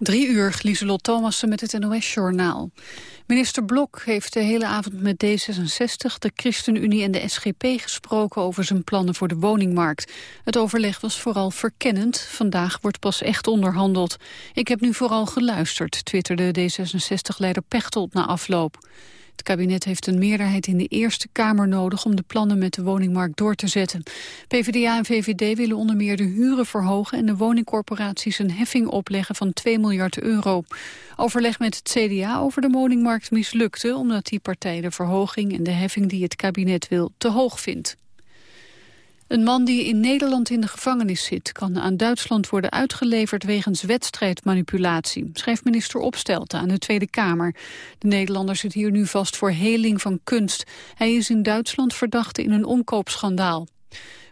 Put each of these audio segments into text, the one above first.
Drie uur, Lieselot Thomassen met het NOS-journaal. Minister Blok heeft de hele avond met D66, de ChristenUnie en de SGP gesproken over zijn plannen voor de woningmarkt. Het overleg was vooral verkennend. Vandaag wordt pas echt onderhandeld. Ik heb nu vooral geluisterd, twitterde D66-leider Pechtold na afloop. Het kabinet heeft een meerderheid in de Eerste Kamer nodig om de plannen met de woningmarkt door te zetten. PvdA en VVD willen onder meer de huren verhogen en de woningcorporaties een heffing opleggen van 2 miljard euro. Overleg met het CDA over de woningmarkt mislukte omdat die partij de verhoging en de heffing die het kabinet wil te hoog vindt. Een man die in Nederland in de gevangenis zit... kan aan Duitsland worden uitgeleverd wegens wedstrijdmanipulatie... schrijft minister Opstelten aan de Tweede Kamer. De Nederlander zit hier nu vast voor heling van kunst. Hij is in Duitsland verdachte in een omkoopschandaal.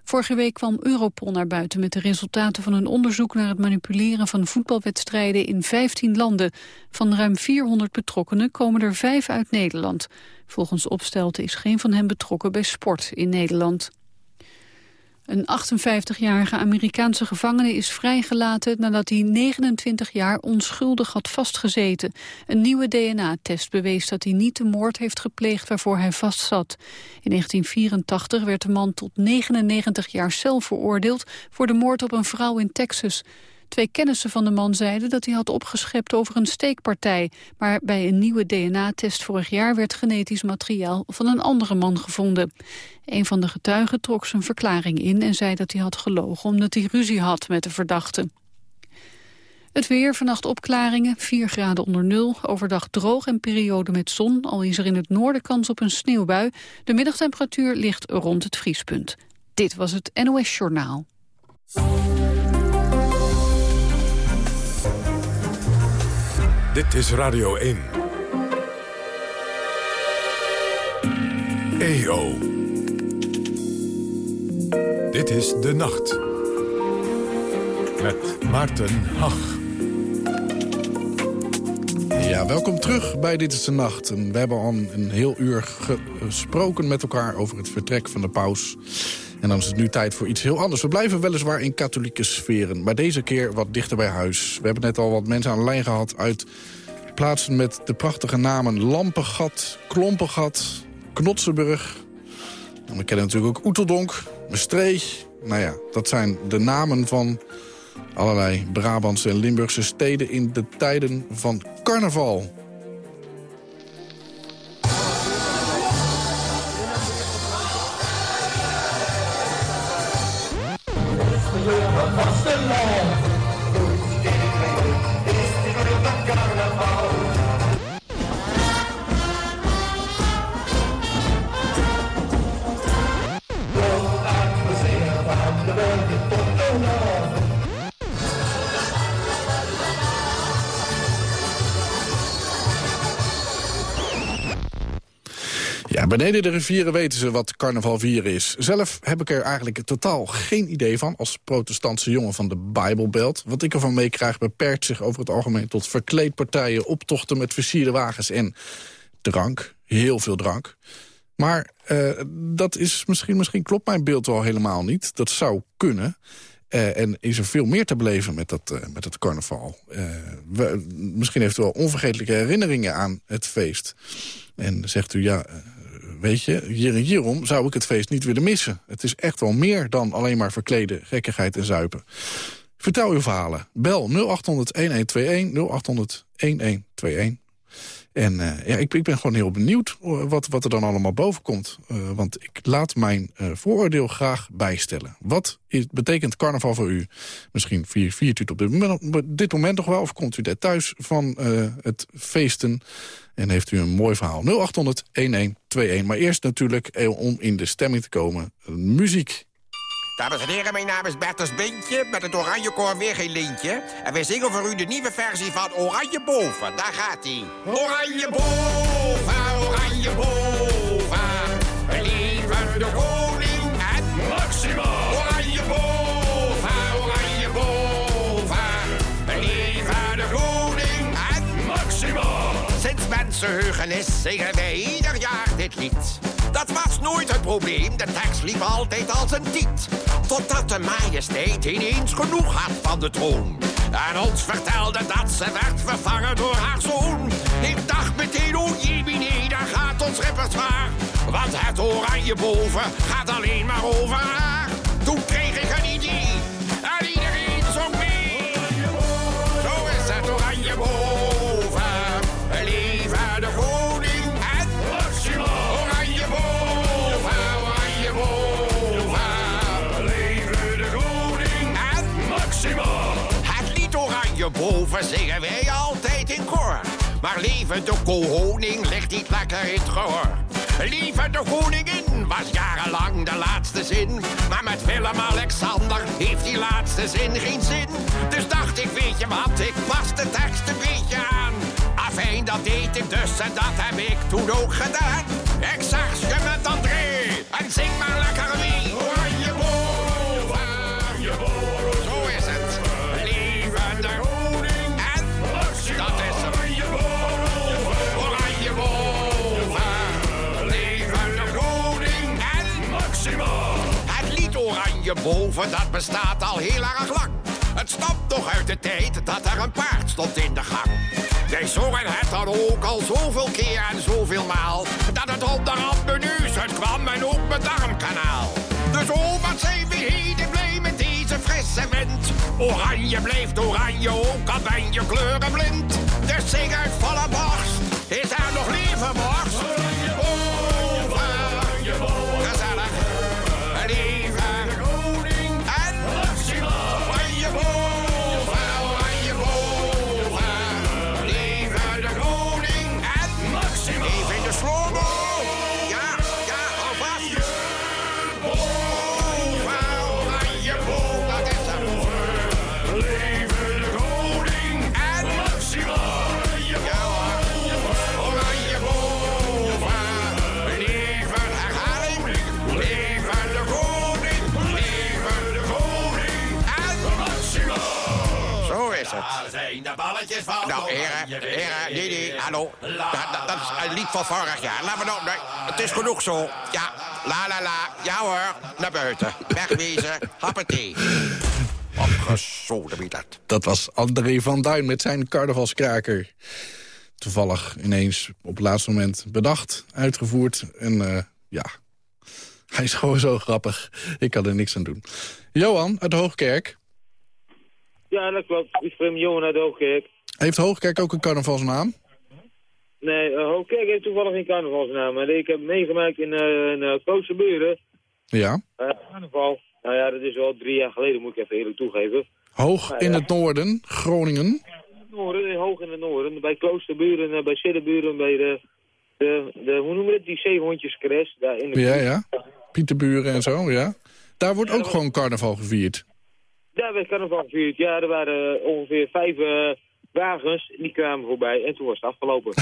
Vorige week kwam Europol naar buiten met de resultaten van een onderzoek naar het manipuleren van voetbalwedstrijden in 15 landen. Van ruim 400 betrokkenen komen er vijf uit Nederland. Volgens Opstelten is geen van hen betrokken bij sport in Nederland. Een 58-jarige Amerikaanse gevangene is vrijgelaten nadat hij 29 jaar onschuldig had vastgezeten. Een nieuwe DNA-test bewees dat hij niet de moord heeft gepleegd waarvoor hij vastzat. In 1984 werd de man tot 99 jaar cel veroordeeld voor de moord op een vrouw in Texas. Twee kennissen van de man zeiden dat hij had opgeschept over een steekpartij. Maar bij een nieuwe DNA-test vorig jaar werd genetisch materiaal van een andere man gevonden. Een van de getuigen trok zijn verklaring in en zei dat hij had gelogen omdat hij ruzie had met de verdachte. Het weer, vannacht opklaringen, 4 graden onder nul. Overdag droog en periode met zon, al is er in het noorden kans op een sneeuwbui. De middagtemperatuur ligt rond het vriespunt. Dit was het NOS Journaal. Dit is Radio 1. EO. Dit is De Nacht. Met Maarten Hach. Ja, welkom terug bij Dit is de Nacht. We hebben al een heel uur gesproken met elkaar over het vertrek van de paus. En dan is het nu tijd voor iets heel anders. We blijven weliswaar in katholieke sferen, maar deze keer wat dichter bij huis. We hebben net al wat mensen aan de lijn gehad uit plaatsen met de prachtige namen Lampengat, Klompengat, Knotsenburg. En we kennen natuurlijk ook Oeteldonk, Mestreeg. Nou ja, dat zijn de namen van allerlei Brabantse en Limburgse steden in de tijden van carnaval. Beneden de rivieren weten ze wat carnaval vieren is. Zelf heb ik er eigenlijk totaal geen idee van... als protestantse jongen van de Bijbelbelt. Wat ik ervan meekrijg beperkt zich over het algemeen... tot verkleedpartijen, optochten met versierde wagens en drank. Heel veel drank. Maar uh, dat is misschien, misschien klopt mijn beeld wel helemaal niet. Dat zou kunnen. Uh, en is er veel meer te beleven met dat, uh, met dat carnaval. Misschien heeft u wel onvergetelijke herinneringen aan het feest. En zegt u, ja, weet je, hier en hierom zou ik het feest niet willen missen. Het is echt wel meer dan alleen maar verkleden, gekkigheid en zuipen. Vertel uw verhalen. Bel 0800-1121, 0800-1121. En uh, ja, ik, ik, ben gewoon heel benieuwd wat, wat er dan allemaal boven komt. Uh, want ik laat mijn uh, vooroordeel graag bijstellen. Wat is, betekent carnaval voor u? Misschien viert, viert u het op dit moment, dit moment nog wel... of komt u daar thuis van het feesten... En heeft u een mooi verhaal. 0800-1121. Maar eerst natuurlijk, om in de stemming te komen, muziek. Dames en heren, mijn naam is Bertus Beentje. Met het Oranje Koor weer geen lintje. En wij zingen voor u de nieuwe versie van Oranje Boven. Daar gaat hij. Oranje Boven, Oranje Boven. Leven de koning en Maxima. Oranje Boven, Oranje Boven. Leven de koning en Maxima. Sinds mensenheugenis zingen wij ieder jaar dit lied. Dat was nooit het probleem, de tekst liep altijd als een tiet. Totdat de majesteit ineens genoeg had van de troon. En ons vertelde dat ze werd vervangen door haar zoon. Ik dacht meteen, oh jee, daar gaat ons repertoire. Want het oranje boven gaat alleen maar over haar. Boven zingen wij altijd in koor. Maar leven de koning ligt niet lekker in het gehoor. Lieve de koningin was jarenlang de laatste zin. Maar met Willem-Alexander heeft die laatste zin geen zin. Dus dacht ik, weet je wat, ik pas de tekst een beetje aan. Afijn, dat deed ik dus en dat heb ik toen ook gedaan. Zag boven, dat bestaat al heel erg lang. Het stamt nog uit de tijd dat er een paard stond in de gang. Wij zongen het dan ook al zoveel keer en zoveel maal. Dat het onderhand menus uitkwam en ook mijn darmkanaal. Dus oh, wat zijn we heden blij met deze frisse wind. Oranje blijft oranje, ook al ben je kleurenblind. Dus zing uit volle borst, is er nog leven borst? De balletjes van Nou, heren, heren, nee, nee, hallo. Dat, dat, dat is een lied van vorig jaar. Laten we nou, nee, het is genoeg zo. Ja, la la la. Ja hoor, naar buiten. Wegwezen, happatee. Opgezoden wie dat. Dat was André van Duin met zijn carnavalskraker. Toevallig ineens op het laatste moment bedacht, uitgevoerd. En eh, ja, hij is gewoon zo grappig. Ik kan er niks aan doen. Johan uit Hoogkerk. Ja, dat klopt. Ik ben Johan uit Hoogkerk. Heeft Hoogkerk ook een carnavalsnaam? Nee, uh, Hoogkerk heeft toevallig geen carnavalsnaam. Maar ik heb meegemaakt in, uh, in uh. Ja. Uh, carnaval. Nou ja, dat is wel drie jaar geleden, moet ik even eerlijk toegeven. Hoog in het noorden, Groningen. Noorden, hoog in het noorden. Bij Kloosterburen, bij Sidderburen, bij de, de, de, hoe noemen we het, die zeehondjescres. Daar in de ja, ja. Pieterburen en zo, ja. Daar wordt ook gewoon carnaval gevierd. Daar werd carnaval gevierd. Ja, er waren ongeveer vijf uh, wagens, die kwamen voorbij en toen was het afgelopen.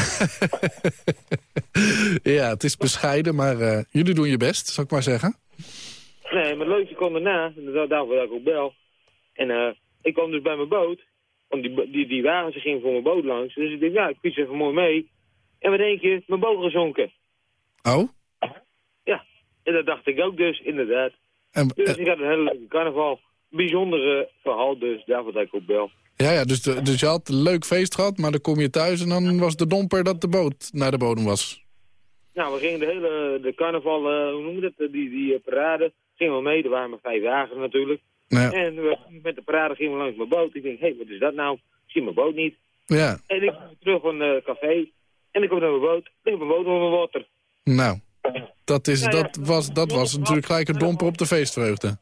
ja, het is bescheiden, maar uh, jullie doen je best, zou ik maar zeggen. Nee, maar het leukste kwam daarna, daarvoor dat ik ook bel. En uh, ik kwam dus bij mijn boot, want die, die, die wagens gingen voor mijn boot langs. Dus ik dacht, ja, ik fiets even mooi mee. En wat denk je, mijn boot gezonken. Oh? Ja, en dat dacht ik ook dus, inderdaad. En, dus ik had een hele leuke carnaval. Bijzondere verhaal dus, daarvoor dat ik ook bel. Ja, ja dus, de, dus je had een leuk feest gehad, maar dan kom je thuis en dan was de domper dat de boot naar de bodem was. Nou, we gingen de hele de carnaval, uh, hoe noem je dat, die, die uh, parade, gingen we mee. Er waren maar vijf dagen natuurlijk. Ja. En we, met de parade gingen we langs mijn boot. Ik denk, hé, hey, wat is dat nou? Ik zie mijn boot niet. Ja. En ik kom terug van het café en ik kom naar mijn boot. Ligt mijn boot onder water. Nou, dat, is, nou, ja. dat, was, dat was natuurlijk gelijk een domper op de feestvreugde.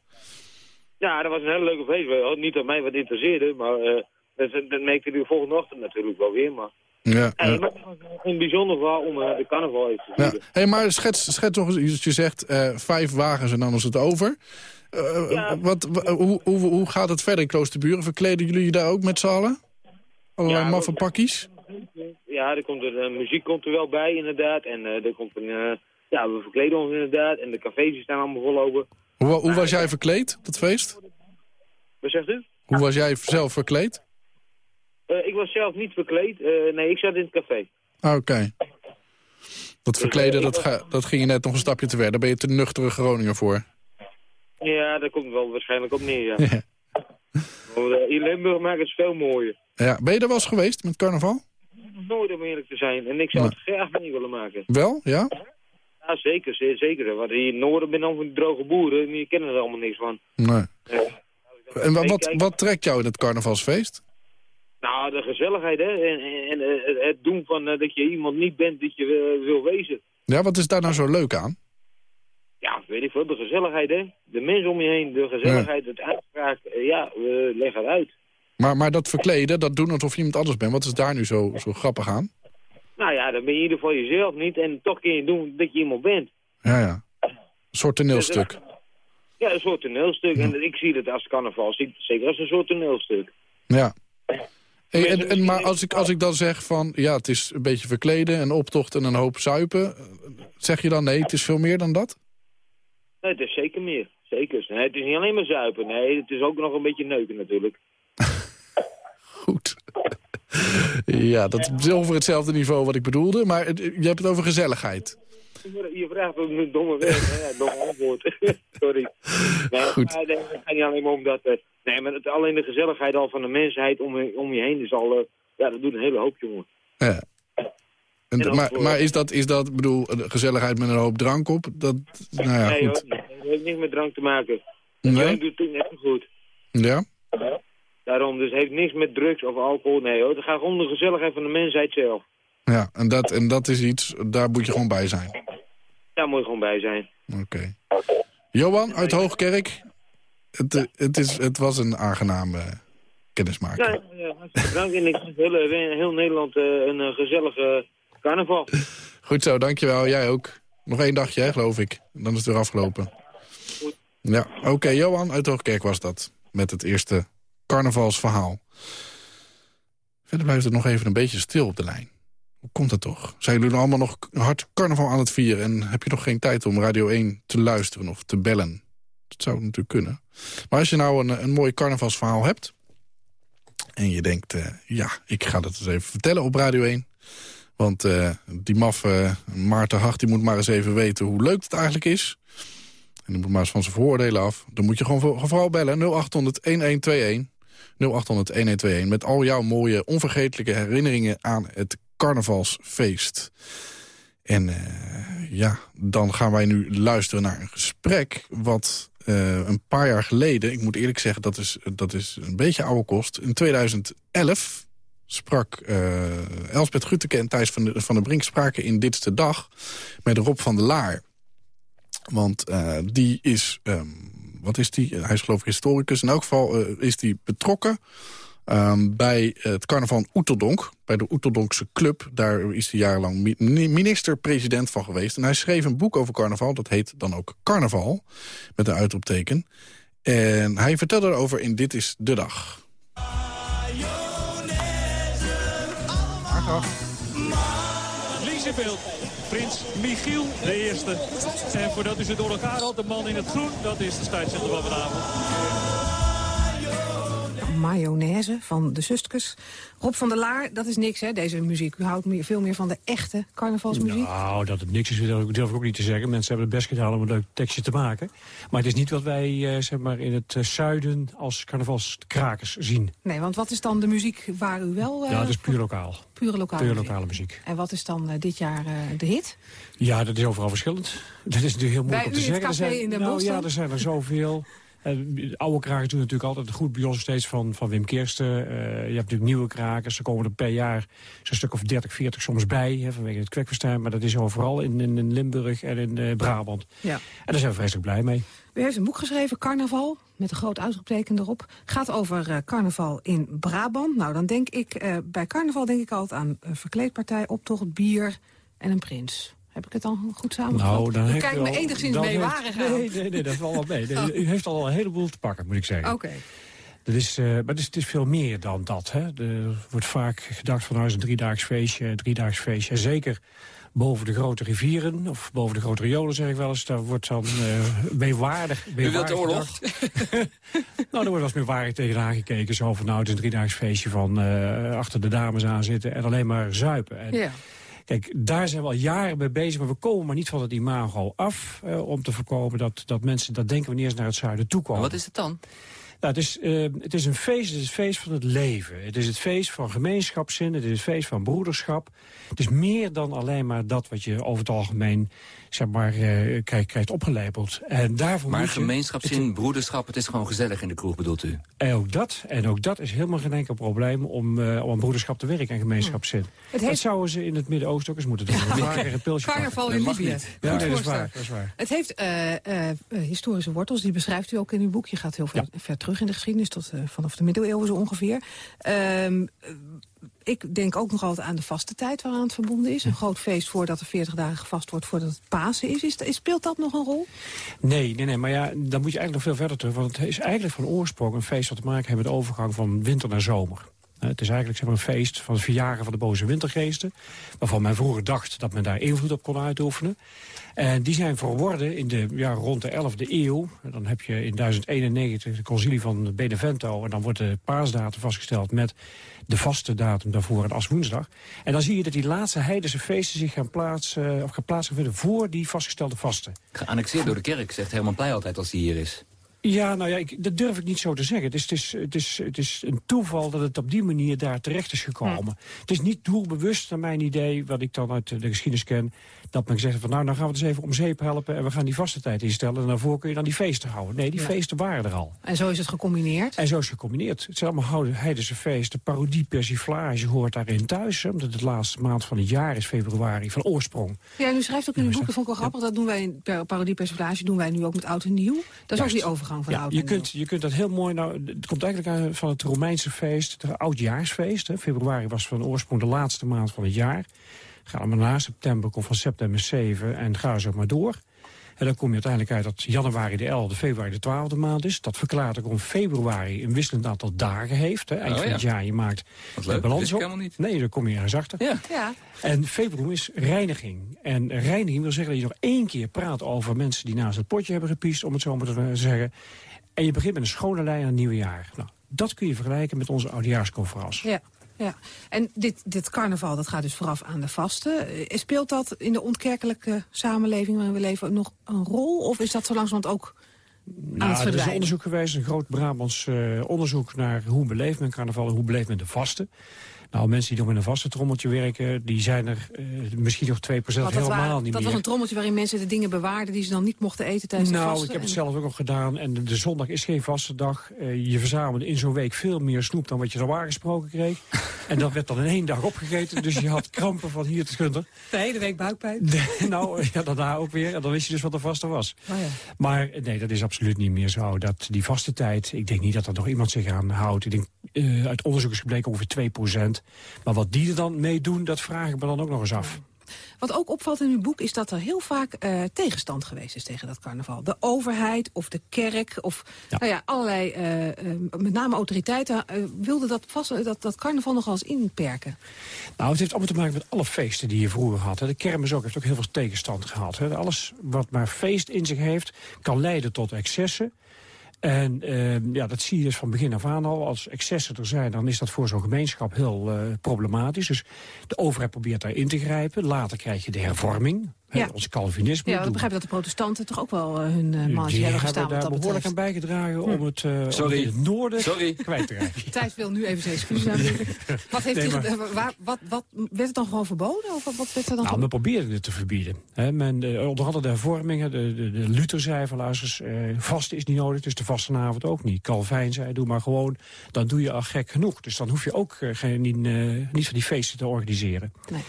Ja, dat was een hele leuke feest. Niet dat mij wat interesseerde, maar uh, dat, dat merkte u de volgende ochtend natuurlijk wel weer. Maar ja, ja. Een bijzonder verhaal om uh, de carnaval even te. Ja. Hey, maar schets, schets nog eens, je zegt uh, vijf wagens en dan is het over. Uh, ja. wat, hoe, hoe, hoe gaat het verder in Kloosterburen? Verkleden jullie je daar ook met z'n allen? Allerlei ja, maffe pakkies? Ja, er komt er, muziek komt er wel bij inderdaad. En er komt een, ja, we verkleden ons inderdaad. En de cafés staan allemaal vol open. Hoe, hoe was jij verkleed, dat feest? Wat zegt u? Hoe was jij zelf verkleed? Uh, ik was zelf niet verkleed. Uh, nee, ik zat in het café. Ah, Oké. Okay. Dat verkleden, dat, ga, dat ging je net nog een stapje te ver. Daar ben je te nuchtere Groninger voor. Ja, daar komt wel waarschijnlijk op neer, ja. Want, eh, in Limburg maakt het veel mooier. Ja, ben je er wel eens geweest met carnaval? Nooit om eerlijk te zijn. En ik zou het graag mee willen maken. Wel, ja? Ja, zeker. zeer Zeker. Want hier in het noorden ben dan van die droge boeren. En die kennen er allemaal niks van. Nee. Ja. En wa- wat, wat trekt jou in het carnavalsfeest? Nou, de gezelligheid, hè. En, en, en, eh, het doen van eh, dat je iemand niet bent dat je eh, wil wezen. Ja, wat is daar nou zo leuk aan? Ja, weet ik veel. De gezelligheid, hè. De mensen om je heen, de gezelligheid, het uitspraak. eh, ja, we leggen het uit. Maar, maar dat verkleden, dat doen alsof je iemand anders bent. Wat is daar nu zo, zo grappig aan? Nou ja, dan ben je in ieder geval jezelf niet. En toch kun je doen dat je iemand bent. Ja, ja. Een soort toneelstuk. Ja, een soort toneelstuk. En ik zie het als carnaval, zeker als een soort toneelstuk. Ja. Hey, en, en, maar als ik, als ik dan zeg van, ja, het is een beetje verkleden, een optocht en een hoop zuipen. eh, Zeg je dan, nee, het is veel meer dan dat? Nee, het is zeker meer. Zeker. Nee, het is niet alleen maar zuipen. Nee, het is ook nog een beetje neuken natuurlijk. Goed. Ja, dat is over hetzelfde niveau wat ik bedoelde. Maar het- je hebt het over gezelligheid. Je vraagt een domme weg. domme antwoord. Sorry. Nee, Goed. maar nee, het gaat niet alleen maar om dat... eh, nee, maar het, alleen de gezelligheid al van de mensheid om, je- om je heen is al... eh, ja, dat doet een hele hoop, jongen. Ja. En, maar, voor- maar is dat, is dat, bedoel, gezelligheid met een hoop drank op? Dat, nou ja, nee, goed. hoor. Nee, het heeft niks met drank te maken. Nee? Drank doet het net zo goed. Ja? Daarom, dus het heeft niks met drugs of alcohol. Nee hoor, het gaat om de gezelligheid van de mensheid zelf. Ja, en dat, en dat is iets, daar moet je gewoon bij zijn. Daar moet je gewoon bij zijn. Oké. Johan uit Hoogkerk. Het, eh, het, is, het was een aangename kennismaking. Ja, ja, hartstikke bedankt. En ik wens heel, heel Nederland eh, een eh, gezellige carnaval. Goed zo, dankjewel. Jij ook. Nog één dagje, hè, geloof ik. Dan is het weer afgelopen. Goed. Ja, oké. Johan uit Hoogkerk was dat. Met het eerste carnavalsverhaal. Verder blijft het nog even een beetje stil op de lijn. Hoe komt dat toch? Zijn jullie allemaal nog hard carnaval aan het vieren... en heb je nog geen tijd om Radio 1 te luisteren of te bellen? Dat zou natuurlijk kunnen. Maar als je nou een, een mooi carnavalsverhaal hebt... en je denkt, eh, ja, ik ga dat eens even vertellen op Radio 1... Want eh, die maffe Maarten Hart die moet maar eens even weten hoe leuk het eigenlijk is. En die moet maar eens van zijn vooroordelen af. Dan moet je gewoon voor- vooral bellen 0800-1121. 0800-1121 met al jouw mooie onvergetelijke herinneringen aan het carnavalsfeest. En eh, ja, dan gaan wij nu luisteren naar een gesprek... wat eh, een paar jaar geleden, ik moet eerlijk zeggen... dat is, dat is een beetje oude kost. In 2011 sprak eh Elsbeth Gutteke en Thijs van, de, van der Brink... spraken in Dit is de Dag met Rob van der Laar. Want die is, ehm, wat is die? Hij is geloof ik historicus. In elk geval eh, is die betrokken ehm, bij het carnaval Oeteldonk. Bij de Oeteldonkse club. Daar is hij jarenlang mi- minister-president van geweest. En hij schreef een boek over carnaval. Dat heet dan ook Carnaval. Met een uitroepteken. En hij vertelde erover in Dit is de Dag. In beeld. Prins Michiel, de eerste. En voordat u ze door elkaar haalt, de man in het groen, dat is de scheidsrechter van vanavond. Mayonaise van de Sustkes. Rob van der Laar, dat is niks hè, deze muziek. U houdt meer, veel meer van de echte carnavalsmuziek. Nou, dat het niks is, durf ik- durf ik ook niet te zeggen. Mensen hebben het best gedaan om een leuk tekstje te maken. Maar het is niet wat wij eh, zeg maar in het eh, zuiden als carnavalskrakers zien. Nee, want wat is dan de muziek waar u wel... eh, ja, dat is puur lokaal. pure lokale Puur lokale muziek. En wat is dan eh, dit jaar eh, de hit? Ja, dat is overal verschillend. Dat is natuurlijk heel moeilijk Bij om te u het zeggen. Café zijn, in Den nou, ja, er zijn er zoveel. Eh, de oude krakers doen natuurlijk altijd goed bij ons steeds van, van Wim Kirsten. Eh, je hebt natuurlijk nieuwe krakers. Er komen er per jaar zo'n stuk of 30, 40 soms bij. Hè, vanwege het kwekverstuin. Maar dat is overal in, in, in Limburg en in eh, Brabant. Ja. En daar zijn we vreselijk blij mee. U heeft een boek geschreven, Carnaval, met een groot uitroepteken erop. Gaat over eh, carnaval in Brabant. Nou, dan denk ik, eh, bij carnaval denk ik altijd aan een verkleedpartij, optocht, bier en een prins. Heb ik het dan goed samengevat? Nou, dan u me enigszins meewarig aan. Nee, nee, nee, dat valt wel mee. Nee, U heeft al een heleboel te pakken, moet ik zeggen. Oké. Dat is, eh, maar het is, het is veel meer dan dat. Hè. Er wordt vaak gedacht van nou is een driedaags feestje, een driedaags feestje. En zeker boven de grote rivieren, of boven de grote riolen zeg ik wel eens, daar wordt dan eh meewaardig, U wilt de oorlog? nou, daar wordt wel eens meewaardig tegenaan gekeken. Zo van nou het is een driedaags feestje van eh, achter de dames aan zitten en alleen maar zuipen. En, Ja. Kijk, daar zijn we al jaren mee bezig, maar we komen maar niet van het imago af... eh, om te voorkomen dat, dat mensen dat denken wanneer ze naar het zuiden toe komen. Wat is het dan? Nou, het, is, uh, het is een feest, het is het feest van het leven. Het is het feest van gemeenschapszin, het is het feest van broederschap. Het is meer dan alleen maar dat wat je over het algemeen zeg maar, uh, krijgt, krijgt opgelepeld. En daarvoor maar moet je, gemeenschapszin, broederschap, het is gewoon gezellig in de kroeg, bedoelt u? En ook dat, en ook dat is helemaal geen enkel probleem om, uh, om aan broederschap te werken en gemeenschapszin. Het heeft... Dat zouden ze in het Midden-Oosten ook eens moeten doen. Vaker het pilsje Carnaval in Libië. Ja, nee, dat, is waar, dat is waar. Het heeft historische wortels, die beschrijft u ook in uw boek. Je gaat heel ver, ja. ver terug in de geschiedenis, tot uh, vanaf de middeleeuwen zo ongeveer. Um, ik denk ook nog altijd aan de vaste tijd waaraan het verbonden is. Een groot feest voordat er 40 dagen gevast wordt voordat het Pasen is. is. Speelt dat nog een rol? Nee, nee, nee, maar ja, dan moet je eigenlijk nog veel verder terug. Want het is eigenlijk van oorsprong een feest dat te maken heeft met de overgang van winter naar zomer. Het is eigenlijk zeg maar, een feest van het verjagen van de boze wintergeesten. Waarvan men vroeger dacht dat men daar invloed op kon uitoefenen. En die zijn verworden in de, ja, rond de 11e eeuw. Dan heb je in 1091 de concilie van Benevento. En dan wordt de paasdatum vastgesteld met de vaste datum daarvoor, een aswoensdag. En dan zie je dat die laatste heidense feesten zich gaan plaatsen, of gaan plaatsen vinden voor die vastgestelde vasten. Geannexeerd door de kerk, zegt Herman Pleij altijd als hij hier is. Ja, nou ja, ik, dat durf ik niet zo te zeggen. Het is, het, is, het, is, het is een toeval dat het op die manier daar terecht is gekomen. Het is niet doelbewust, naar mijn idee, wat ik dan uit de geschiedenis ken... dat men gezegd van nou, dan gaan we het eens even om zeep helpen... en we gaan die vaste tijd instellen en daarvoor kun je dan die feesten houden. Nee, die ja. feesten waren er al. En zo is het gecombineerd? En zo is het gecombineerd. Het zijn allemaal heidense feesten. Parodie, persiflage hoort daarin thuis. Hè, omdat het de laatste maand van het jaar is, februari, van oorsprong. Ja, u schrijft ook in uw boek, dat vond ik wel grappig... dat doen wij in parodie, persiflage doen wij nu ook met oud en nieuw. Dat is ook die overgang van ja, je kunt, je kunt dat heel mooi... Nou, het komt eigenlijk van het Romeinse feest, het oudjaarsfeest. Hè. Februari was van oorsprong de laatste maand van het jaar. Ga maar na september, komt van september 7 en ga zo maar door. En dan kom je uiteindelijk uit dat januari de 11e, februari de 12e maand is. Dat verklaart ook om februari een wisselend aantal dagen heeft. Hè. Eind oh, van ja. het jaar, je maakt Wat de leuk, balans op. helemaal niet. Nee, dan kom je ergens achter. Ja. Ja. En februari is reiniging. En reiniging wil zeggen dat je nog één keer praat over mensen die naast het potje hebben gepiest, om het zo maar te zeggen. En je begint met een schone lijn aan het nieuwe jaar. Nou, dat kun je vergelijken met onze oudejaarsconferentie. Ja. Ja, en dit, dit carnaval dat gaat dus vooraf aan de vasten. Eh, Speelt dat in de ontkerkelijke samenleving waarin we leven nog een rol? Of is dat zo langzamerhand ook aan het Nou, er is een onderzoek geweest, een groot Brabants eh, onderzoek naar hoe beleeft men carnaval en hoe beleeft men de vasten. Nou, mensen die nog met een vaste trommeltje werken, die zijn er eh, misschien nog 2% Want dat, helemaal waren- niet dat meer. was een trommeltje waarin mensen de dingen bewaarden... die ze dan niet mochten eten tijdens de Nou, vasten. ik heb het zelf ook nog gedaan. En de, de zondag is geen vaste dag. Eh, je verzamelt in zo'n week veel meer snoep dan wat je normaal gesproken kreeg. en dat werd dan in één dag opgegeten. Dus je had krampen van hier tot Gunter. De hele week buikpijn. nou, ja, daarna ook weer. En dan wist je dus wat de vaste was. Oh ja. Maar eh, nee, dat is absoluut niet meer zo. Dat die vaste tijd, ik denk niet dat er nog iemand zich aan houdt. Ik denk, uit onderzoek is gebleken ongeveer 2 Maar wat die er dan mee doen, dat vraag ik me dan ook nog eens af. Wat ook opvalt in uw boek is dat er heel vaak eh, tegenstand geweest is tegen dat carnaval. De overheid of de kerk of Ja. Nou ja, allerlei, eh, eh, met name autoriteiten, wilden dat, vast, dat, dat carnaval nogal eens inperken. Nou, het heeft allemaal te maken met alle feesten die je vroeger had. hè. De kermis ook heeft ook heel veel tegenstand gehad. hè. Alles wat maar feest in zich heeft, kan leiden tot excessen. En eh, ja, dat zie je dus van begin af aan al. Als excessen er zijn, dan is dat voor zo'n gemeenschap heel eh, problematisch. Dus de overheid probeert daar in te grijpen. Later krijg je de hervorming, Ja. ons Calvinisme. Ja, ik Doen- begrijp dat de protestanten toch ook wel eh, hun uh, mannetje die hebben gestaan hebben daar dat behoorlijk aan bijgedragen om het, eh, om Sorry. het in het noorden Sorry. kwijt te raken. Thijs wil nu even zijn excuses aanbieden. Wat, heeft Nee, hij maar- ge- waar, wat, wat, werd het dan gewoon verboden? Of wat, wat werd er dan Nou, men probeerde het te verbieden. Hè, men, eh, onder andere de hervormingen, de, de, de Luther zei van luister, eens, eh, vasten is niet nodig, dus de vastenavond ook niet. Calvijn zei, doe maar gewoon, dan doe je al gek genoeg. Dus dan hoef je ook eh, geen, niet, eh, niet van die feesten te organiseren. Nee.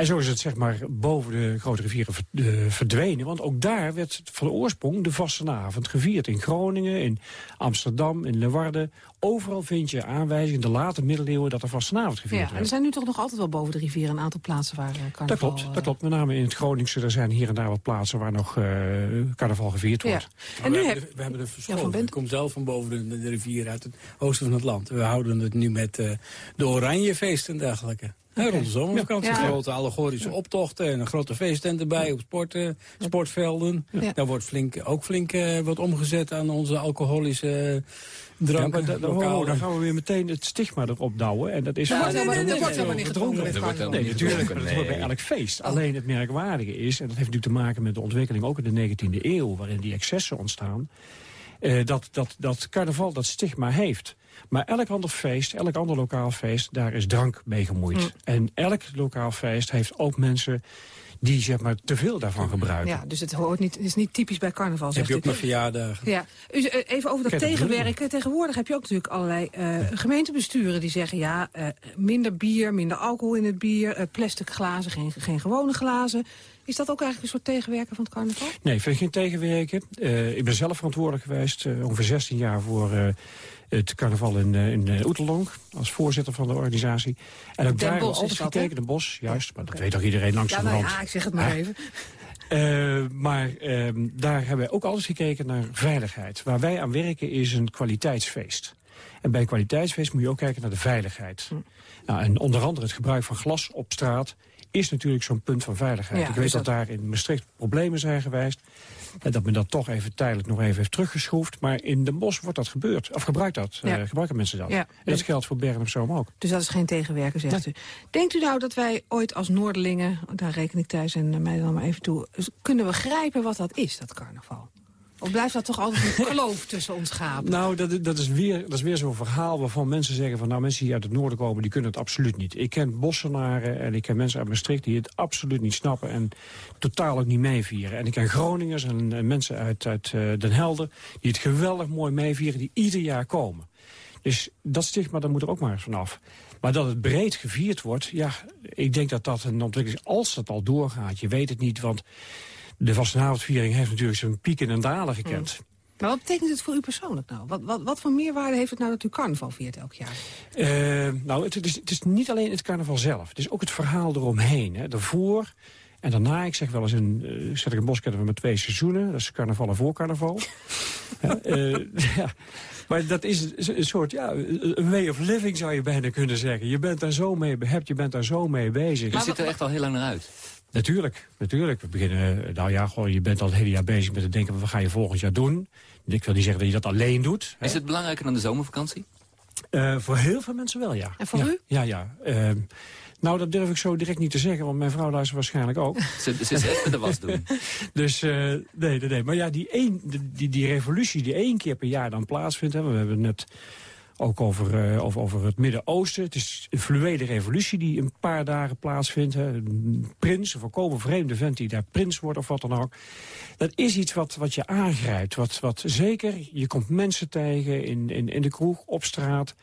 En zo is het zeg maar boven de grote rivieren ver- verdwenen. Want ook daar werd van oorsprong de vastenavond gevierd. In Groningen, in Amsterdam, in Leeuwarden. Overal vind je aanwijzingen in de late middeleeuwen dat er vastenavond gevierd Ja, en werd. er zijn nu toch nog altijd wel boven de rivier een aantal plaatsen waar eh, carnaval... Dat klopt, eh, dat klopt. Met name in het Groningse. Er zijn hier en daar wat plaatsen waar nog eh, carnaval gevierd Ja. wordt. En we, nu hebben heb... de, we hebben de Ja, van verschoven. Bent. ik kom zelf van boven de, de rivier uit het oosten van het land. We houden het nu met eh, de Oranjefeesten en dergelijke. Hè, rond de zomervakantie. Ja. Grote allegorische optochten en een grote feesttent erbij op sporten, sportvelden. Ja. Daar wordt flink, ook flink eh, wat omgezet aan onze alcoholische Ja, dranken. oh, dan gaan we weer meteen het stigma erop douwen. En dat is wordt nee, helemaal- nee, wordt niet gedronken wordt. Nee, niet natuurlijk, dat hoort bij elk feest. Alleen het merkwaardige is, en dat heeft natuurlijk te maken met de ontwikkeling ook in de 19e eeuw, waarin die excessen ontstaan. eh, dat, dat, dat carnaval dat stigma heeft. Maar elk ander feest, elk ander lokaal feest, daar is drank mee gemoeid. Mm. En elk lokaal feest heeft ook mensen die zeg maar, te veel daarvan gebruiken. Ja, dus het, hoort niet, is niet typisch bij carnaval, Heb je u. ook nog verjaardagen? Ja, eh, even over dat tegenwerken. Tegenwoordig heb je ook natuurlijk allerlei eh, gemeentebesturen die zeggen... ja, eh, minder bier, minder alcohol in het bier, plastic glazen, geen, geen gewone glazen. Is dat ook eigenlijk een soort tegenwerken van het carnaval? Nee, ik vind geen tegenwerken. Ik ben zelf verantwoordelijk geweest, ongeveer 16 jaar... voor het carnaval in, eh, in eh, Oeteldonk, als voorzitter van de organisatie. En ook Den daar hebben we Bosch altijd hè? gekeken, de Bos, juist. Maar dat weet toch iedereen langs Ja, de nou ja, ik zeg het maar Ja. even. Eh, maar ehm, daar hebben wij ook altijd gekeken naar veiligheid. Waar wij aan werken is een kwaliteitsfeest. En bij een kwaliteitsfeest moet je ook kijken naar de veiligheid. Hm. Nou, en onder andere het gebruik van glas op straat is natuurlijk zo'n punt van veiligheid. Ja, Ik weet dat dat- daar in Maastricht problemen zijn geweest. En dat men dat toch even tijdelijk nog even heeft teruggeschroefd. Maar in Den Bosch wordt dat gebeurd. Of gebruikt dat. Ja. eh, gebruiken mensen dat. Ja. En dat geldt voor Bergen op Zoom ook. Dus dat is geen tegenwerken, zegt u. Denkt u nou dat wij ooit als Noorderlingen, daar reken ik thuis en eh, mij dan maar even toe... kunnen begrijpen wat dat is, dat carnaval? Of blijft dat toch altijd een kloof tussen ons gapen? Nou, dat, dat is weer, dat is weer zo'n verhaal waarvan mensen zeggen van... nou, mensen die uit het noorden komen, die kunnen het absoluut niet. Ik ken Bossenaren en ik ken mensen uit Maastricht die het absoluut niet snappen... en totaal ook niet meevieren. En ik ken Groningers en, en mensen uit, uit eh, Den Helder... die het geweldig mooi meevieren, die ieder jaar komen. Dus dat stigma, daar moet er ook maar vanaf. Maar dat het breed gevierd wordt, ja, ik denk dat dat een ontwikkeling is... als dat al doorgaat, je weet het niet, want... de vastenavondviering heeft natuurlijk zijn pieken en dalen gekend. Maar wat betekent het voor u persoonlijk nou? Wat, wat, wat voor meerwaarde heeft het nou dat u carnaval viert elk jaar? Eh, nou, het, het is, het is niet alleen het carnaval zelf. Het is ook het verhaal eromheen. Hè. Daarvoor en daarna, ik zeg wel eens, een, eh zet ik een bos kennen we met twee seizoenen. Dat is carnaval en voorcarnaval. ja, eh, ja. Maar dat is een- soort, ja, een way of living zou je bijna kunnen zeggen. Je bent daar zo mee behept, je bent daar zo mee bezig. Je zit er echt al heel lang naar uit. Natuurlijk, natuurlijk. We beginnen, eh, nou ja, gewoon, je bent al het hele jaar bezig met het denken... wat ga je volgend jaar doen? Ik wil niet zeggen dat je dat alleen doet. hè. Is het belangrijker dan de zomervakantie? Eh, voor heel veel mensen wel, ja. En voor ja, u? Ja, ja. Ehm, nou, dat durf ik zo direct niet te zeggen, want mijn vrouw luistert waarschijnlijk ook. Ze, ze is met de was doen. Dus eh, nee, nee, nee. Maar ja, die, één, die, die, die revolutie die één keer per jaar dan plaatsvindt... Hè, we hebben het net ook over, eh, over, over het Midden-Oosten. Het is een fluwele revolutie die een paar dagen plaatsvindt. Hè. Een prins, een volkomen vreemde vent die daar prins wordt of wat dan ook. Dat is iets wat, wat je aangrijpt. Wat, wat zeker, je komt mensen tegen in, in, in de kroeg, op straat...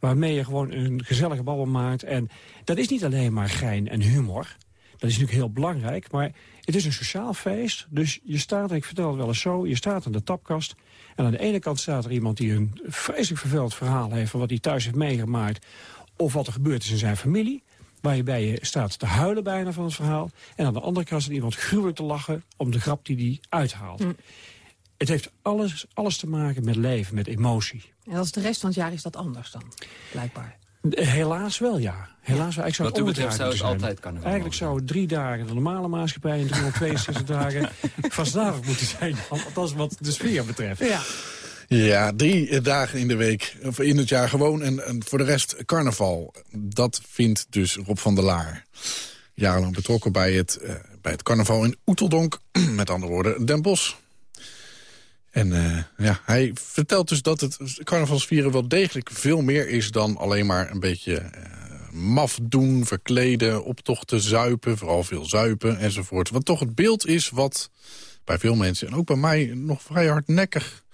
waarmee je gewoon een gezellige babbel maakt. En dat is niet alleen maar gein en humor... Dat is natuurlijk heel belangrijk, maar het is een sociaal feest. Dus je staat, ik vertel het wel eens zo, je staat aan de tapkast... en aan de ene kant staat er iemand die een vreselijk vervuild verhaal heeft... van wat hij thuis heeft meegemaakt of wat er gebeurd is in zijn familie... waar je staat te huilen bijna van het verhaal. En aan de andere kant staat iemand gruwelijk te lachen om de grap die hij uithaalt. Het heeft alles, alles te maken met leven, met emotie. En als de rest van het jaar is dat anders dan, blijkbaar. Helaas wel, ja. Helaas wel. Ik zou Wat u het betreft zou het altijd zijn. Eigenlijk zou het drie dagen de normale maatschappij... en 362 dagen vastenavond moeten zijn. Althans wat de sfeer betreft. Ja. Ja, drie dagen in de week, of in het jaar gewoon. En, en voor de rest carnaval. Dat vindt dus Rob van der Laar. Jarenlang betrokken bij het, eh, bij het carnaval in Oeteldonk. Met andere woorden, Den Bosch. En eh, ja, hij vertelt dus dat het carnavalsvieren wel degelijk veel meer is... dan alleen maar een beetje eh, maf doen, verkleden, optochten, zuipen. Vooral veel zuipen enzovoort. Wat toch het beeld is wat bij veel mensen... en ook bij mij nog vrij hardnekkig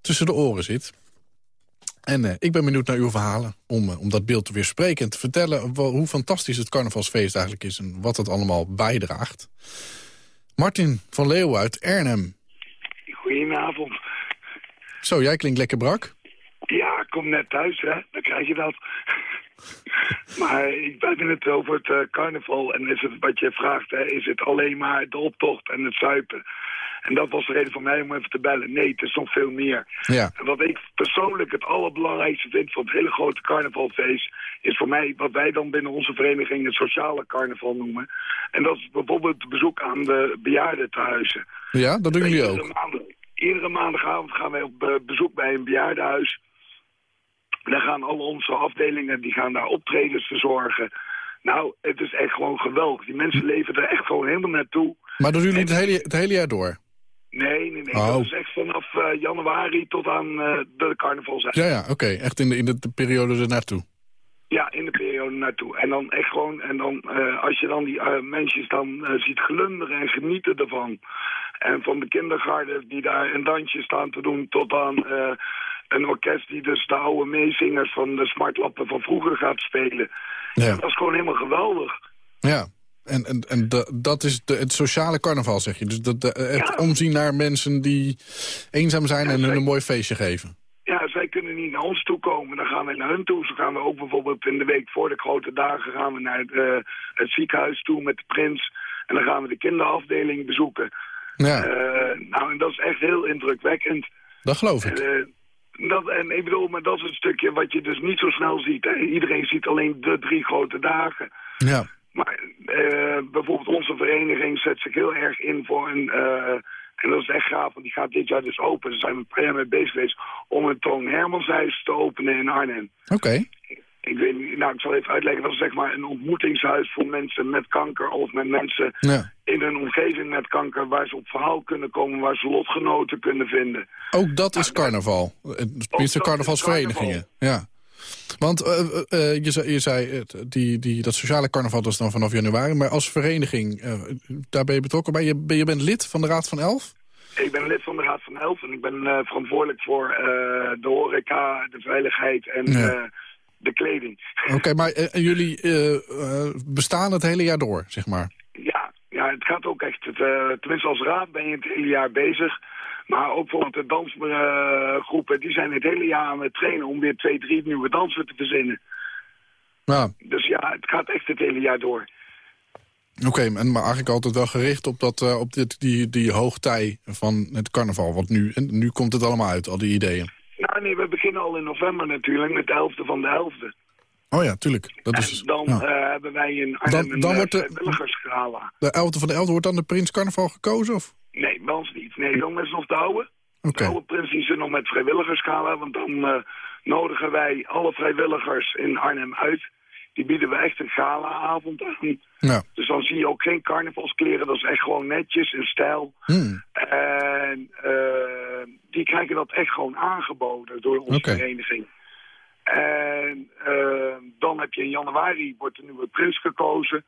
tussen de oren zit. En eh, ik ben benieuwd naar uw verhalen om, om dat beeld te weerspreken... en te vertellen hoe fantastisch het carnavalsfeest eigenlijk is... en wat het allemaal bijdraagt. Martin van Leeuwen uit Arnhem. Goedenavond. Zo, jij klinkt lekker brak. Ja, ik kom net thuis, hè. Dan krijg je dat. maar ik- hebben het over het eh, carnaval. En is het wat je vraagt, hè, is het alleen maar de optocht en het zuipen? En dat was de reden voor mij om even te bellen. Nee, het is nog veel meer. Ja. En wat ik persoonlijk het allerbelangrijkste vind van het hele grote carnavalfeest... is voor mij wat wij dan binnen onze vereniging het sociale carnaval noemen. En dat is bijvoorbeeld het bezoek aan de bejaardentehuizen. Ja, dat doen jullie ook. Iedere maandagavond gaan wij op eh, bezoek bij een bejaardenhuis. Daar gaan al onze afdelingen, die gaan daar optredens verzorgen. Nou, het is echt gewoon geweldig. Die mensen leven er echt gewoon helemaal naartoe. Maar doen jullie het hele, het hele jaar door? Nee, nee, nee. Oh. Dat is echt vanaf eh, januari tot aan eh, de carnaval. Ja, ja, oké. Echt in de, in de, de periode ernaartoe. Ja, in de naartoe. En dan echt gewoon, en dan eh, als je dan die uh, mensen dan uh, ziet glunderen en genieten ervan. En van de kindergarten die daar een dansje staan te doen tot aan een orkest die dus de oude meezingers van de smartlappen van vroeger gaat spelen. Ja. Dat is gewoon helemaal geweldig. Ja, en, en, en dat is de, het sociale carnaval, zeg je. Dus dat, de, het Ja. omzien naar mensen die eenzaam zijn en hun een mooi feestje geven. Kunnen niet naar ons toe komen. Dan gaan we naar hun toe. Zo gaan we ook bijvoorbeeld in de week voor de grote dagen... gaan we naar het, eh, het ziekenhuis toe met de prins. En dan gaan we de kinderafdeling bezoeken. Ja, Eh, nou, en dat is echt heel indrukwekkend. dat geloof ik. Eh, dat, en ik bedoel, maar dat is een stukje wat je dus niet zo snel ziet. Hè. Iedereen ziet alleen de drie grote dagen. Ja, Maar bijvoorbeeld onze vereniging zet zich heel erg in voor een... en dat is echt gaaf, want die gaat dit jaar dus open. Daar zijn we een jaar mee bezig geweest om een Toon Hermanshuis te openen in Arnhem. oké. Ik weet niet, nou ik zal even uitleggen. Dat is zeg maar een ontmoetingshuis voor mensen met kanker of met mensen Ja. in hun omgeving met kanker... waar ze op verhaal kunnen komen, waar ze lotgenoten kunnen vinden. Ook dat is carnaval. Tenminste, carnavalsverenigingen. Ja. Want eh, eh, eh, je zei, je zei die, die, dat sociale carnaval dat is dan vanaf januari. Maar als vereniging, daar ben je betrokken bij. Je, ben- je bent lid van de Raad van Elf? Ik ben lid van de Raad van Elf en ik ben verantwoordelijk voor de horeca, de veiligheid en Ja. de kleding. Oké, maar jullie bestaan het hele jaar door, zeg maar. Ja, ja, het gaat ook echt. Het, tenminste, als raad ben je het hele jaar bezig. Maar ook bijvoorbeeld de dansgroepen, die zijn het hele jaar aan het trainen om weer twee, drie nieuwe dansen te verzinnen. Ja, Dus ja, het gaat echt het hele jaar door. oké, en maar eigenlijk altijd wel gericht op, dat, eh, op dit, die, die hoogtij van het carnaval. Want nu, en nu komt het allemaal uit, al die ideeën. Nou nee, we beginnen al in november natuurlijk met de helfte van de helfte. Oh ja, tuurlijk. Dat is, dan ja. eh, hebben wij in Arnhem Dan- een dan eh, wordt de- vrijwilligersgala. De 11e van de 11e wordt dan de Prins Carnaval gekozen? Of? Nee, bij ons niet. Nee, dan is nog de oude. Oké. De oude prins nog met vrijwilligersgala. Want dan eh, nodigen wij alle vrijwilligers in Arnhem uit. Die bieden we echt een galaavond aan. Ja. Dus dan zie je ook geen carnavalskleren. Dat is echt gewoon netjes in stijl. Hmm. En eh, die krijgen dat echt gewoon aangeboden door onze Oké. vereniging. En eh, dan heb je in januari wordt de nieuwe prins gekozen.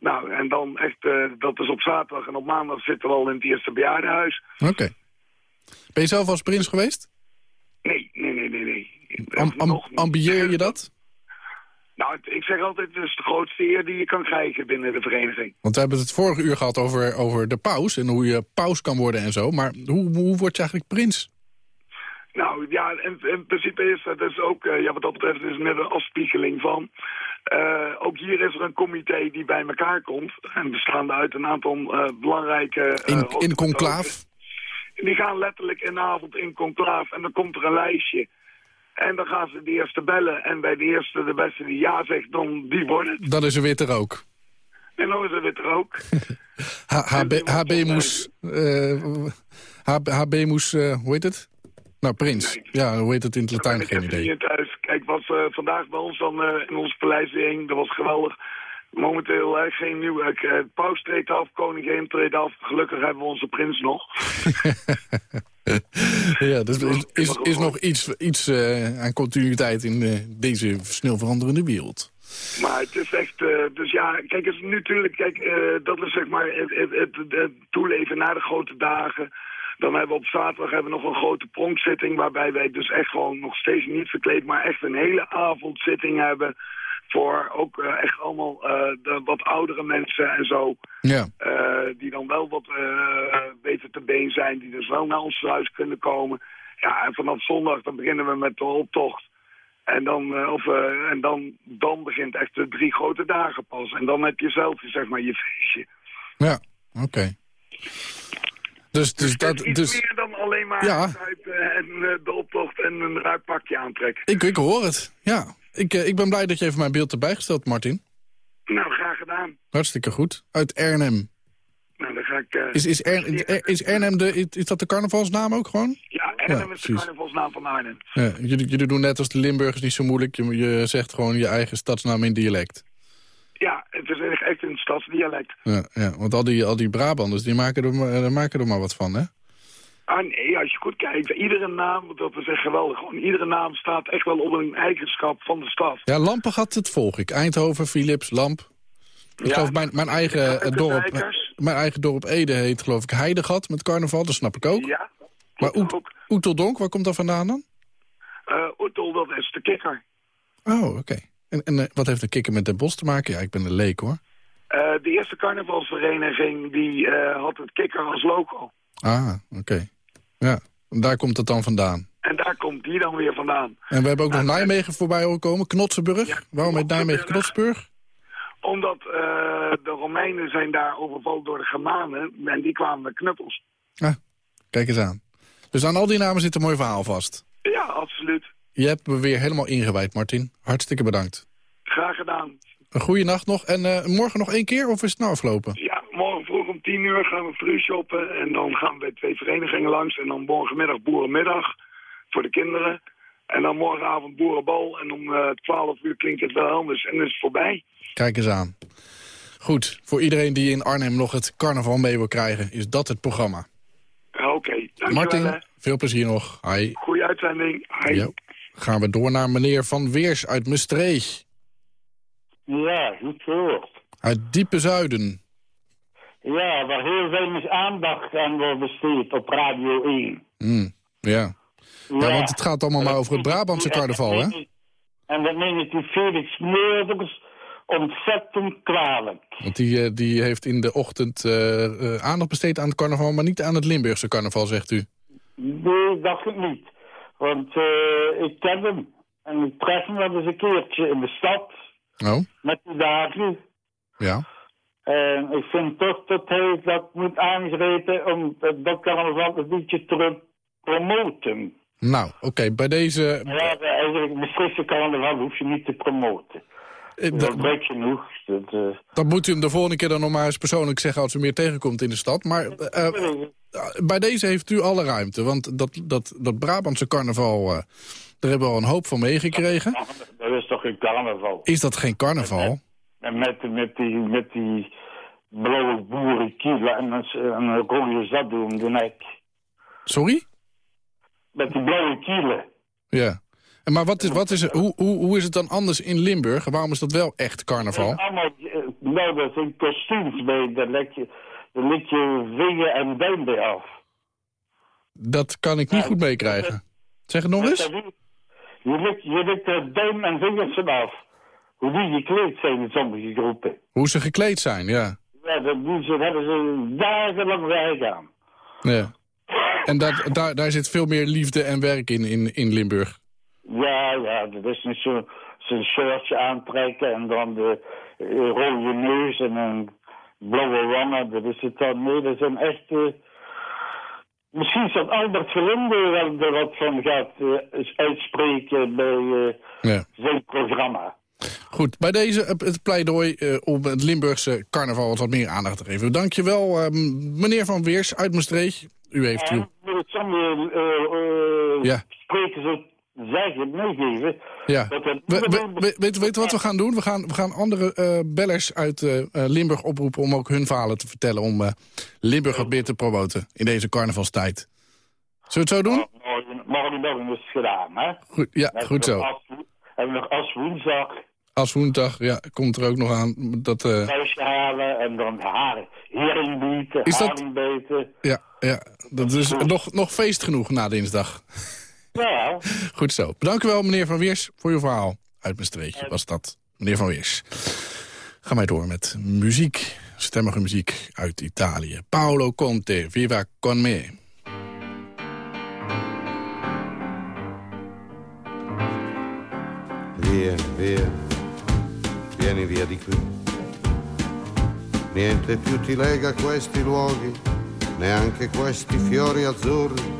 Nou, en dan echt, eh, dat is op zaterdag en op maandag zitten we al in het eerste bejaardenhuis. Oké. Ben je zelf als prins geweest? Nee, nee, nee, nee, nee. Am, am- ambieer je dat? Nou, ik zeg altijd, het is de grootste eer die je kan krijgen binnen de vereniging. Want we hebben het vorige uur gehad over, over de paus... en hoe je paus kan worden en zo. Maar hoe, hoe word je eigenlijk prins? Nou ja, in, in principe is dat dus ook, eh, ja, wat dat betreft, is het net een afspiegeling van. Eh, ook hier is er een comité die bij elkaar komt. En bestaande uit een aantal eh, belangrijke... In, in conclaaf? Die gaan letterlijk in de avond in conclaaf en dan komt er een lijstje. En dan gaan ze de eerste bellen. En bij de eerste, de beste die ja zegt, dan die wordt het. Dat is er witte rook. En dan is er weer er ook. H- HB, moes... HB, moes, hoe heet het? Nou, prins. Ja, hoe heet het in het Latijn? Geen idee. thuis. Kijk, wat eh, vandaag bij ons dan eh, in ons paleis hing, dat was geweldig. Momenteel eh, geen nieuwe... Uh, paus treedt af, koningin treedt af. Gelukkig hebben we onze prins nog. ja, dus is, is, is nog iets, iets aan continuïteit in deze snel veranderende wereld. Maar het is echt... dus ja, kijk, het is natuurlijk... Kijk, dat is zeg maar het, het, het, het toeleven na de grote dagen. Dan hebben we op zaterdag hebben we nog een grote pronkzitting... waarbij wij dus echt gewoon nog steeds niet verkleed... maar echt een hele avondzitting hebben... voor ook eh, echt allemaal eh, de wat oudere mensen en zo... Ja. eh, die dan wel wat beter te been zijn... die dus wel naar ons huis kunnen komen. Ja, en vanaf zondag dan beginnen we met de optocht... En dan, of, en dan, dan begint echt de drie grote dagen pas. En dan heb je zelf zeg maar, je feestje. Ja, oké. Dus, dus is dat... Dus, meer dan alleen maar Ja. zuipen en eh, de optocht en een ruik pakje aantrekken. ik, ik hoor het, ja. Ik, eh, ik ben blij dat je even mijn beeld erbij gesteld, Martin. Nou, graag gedaan. Hartstikke goed. Uit Arnhem. Nou, dan ga ik... eh, Is, is, Er- is Arnhem de, is, is dat de carnavalsnaam ook gewoon? Ja, Arnhem Ja, is de carnavalsnaam van Arnhem. Ja, jullie, jullie doen net als de Limburgers niet zo moeilijk. Je, je zegt gewoon je eigen stadsnaam in dialect. Ja, echt een stadsdialect. Ja, ja, want al die, al die Brabanders die maken, er, maar- maken er maar wat van, hè? Ah nee, als je goed kijkt, iedere naam, dat is echt geweldig. Gewoon, iedere naam staat echt wel op een eigenschap van de stad. Ja, Lampengat, het volg ik. Eindhoven, Philips, Lamp. Ik Ja, geloof, mijn, mijn, eigen eh, dorp, mijn eigen dorp Ede heet geloof ik Heidegat met carnaval, dat snap ik ook. Ja, maar Oet- Oeteldonk, waar komt dat vandaan dan? uh, Oetel, dat is de kikker. Oh, oké. En, en eh, wat heeft de kikker met Den Bos te maken? Ja, ik ben een leek hoor. Eh, de eerste carnavalsvereniging die eh, had het kikker als logo. Ah, oké. Ja, en daar komt het dan vandaan. En daar komt die dan weer vandaan. En we hebben ook nog Nijmegen voorbij horen komen, Knotsenburg. Waarom heet Nijmegen Knotsburg? Omdat eh, de Romeinen zijn daar overvallen door de Germanen. En die kwamen met knuppels. Ah, kijk eens aan. Dus aan al die namen zit een mooi verhaal vast. Ja, absoluut. Je hebt me weer helemaal ingewijd, Martin. Hartstikke bedankt. Graag gedaan. Een goede nacht nog. En eh, morgen nog één keer of is het nou afgelopen? Ja, morgen vroeg om tien uur gaan we free shoppen. En dan gaan we bij twee verenigingen langs. En dan morgenmiddag boerenmiddag voor de kinderen. En dan morgenavond boerenbal. En om eh, twaalf uur klinkt het wel anders. En dan is het voorbij. Kijk eens aan. Goed, voor iedereen die in Arnhem nog het carnaval mee wil krijgen... is dat het programma. Ja, Oké, hè. Martin, veel plezier nog. Hi. Goeie uitzending. Hi. Gaan we door naar meneer Van Weers uit Mustreeg. Ja, goed gehoord. Uit diepe zuiden. Ja, waar heel weinig aandacht aan wordt besteed op Radio 1. Hmm, ja. ja, want het gaat allemaal maar over het Brabantse carnaval, hè? En dat neem ik die Felix Meurders ontzettend kwalijk. Want die, eh, die heeft in de ochtend eh, eh, aandacht besteed aan het carnaval... maar niet aan het Limburgse carnaval, zegt u. Nee, dacht ik niet. Want ik ken hem. En ik tref hem wel eens een keertje in de stad. Oh, Met die dagen. ja. En ik vind toch dat hij dat moet aangrijpen om dat carnaval een beetje te promoten. Nou, oké, bij deze... Ja, eigenlijk het Maastrichtse carnaval hoef je niet te promoten. eh, Dat weet genoeg. Dat, eh, dat moet u hem de volgende keer dan nog maar eens persoonlijk zeggen... als u meer tegenkomt in de stad. Maar eh, bij deze heeft u alle ruimte. Want dat, dat, dat Brabantse carnaval, daar hebben we al een hoop van meegekregen. Dat is toch een carnaval. Is dat geen carnaval? En met, met, die, met die blauwe boerenkielen en dan, en dan rol je dat doen de nek. Sorry? Met die blauwe kielen. Ja. En Maar wat is, wat is, hoe, hoe, hoe is het dan anders in Limburg? Waarom is dat wel echt carnaval? Allemaal, eh, nou, dat zijn kostuums bij, daar leg je, daar leg je vinger en duim bij af. Dat kan ik niet goed meekrijgen. Zeg het nog eens? Je legt je legt er duim en vingers vanaf. Hoe die gekleed zijn in sommige groepen. Hoe ze gekleed zijn, ja. Ja, dat doen ze, daar hebben ze dagenlang werk aan. ja. En dat, daar, daar zit veel meer liefde en werk in, in, in Limburg. Ja, ja, dat is niet zo- zo'n shirtje aantrekken en dan de eh, rode neus en een blauwe wangen. Dat is het dan. Nee, dat zijn echt... eh, misschien zal Albert Verlinde wel er wat van gaat eh, uitspreken bij eh, Ja. zijn programma. Goed, bij deze het het pleidooi eh, om het Limburgse carnaval wat, wat meer aandacht te geven. Dankjewel, eh, meneer Van Weers uit Maastricht. U heeft eh, eh, Ja. sprekers ook zeggen, meegeven... Ja. dat het We, we, we- weet, weet je wat we gaan doen? We gaan, we gaan andere eh, bellers uit eh, eh, Limburg oproepen om ook hun verhalen te vertellen. Om Limburg wat meer te promoten in deze carnavalstijd. Zullen we het zo doen? Morgen, nog eens gedaan, hè? Goed, ja, goed zo. As, hebben we nog als woensdag Als woensdag, ja, komt er ook nog aan. Dat, thuis halen en dan haar, heringbieten, Is dat- ja, ja, dat is nog, nog feest genoeg na dinsdag. Ja, Goed zo. Dank u wel, meneer Van Weers, voor uw verhaal. Uit Maastricht was dat, meneer Van Weers. Gaan wij door met muziek. Stemmige muziek uit Italië. Paolo Conte, Viva con me. Via, via, vieni via di qui. Niente più ti lega questi luoghi, neanche questi fiori azzurri.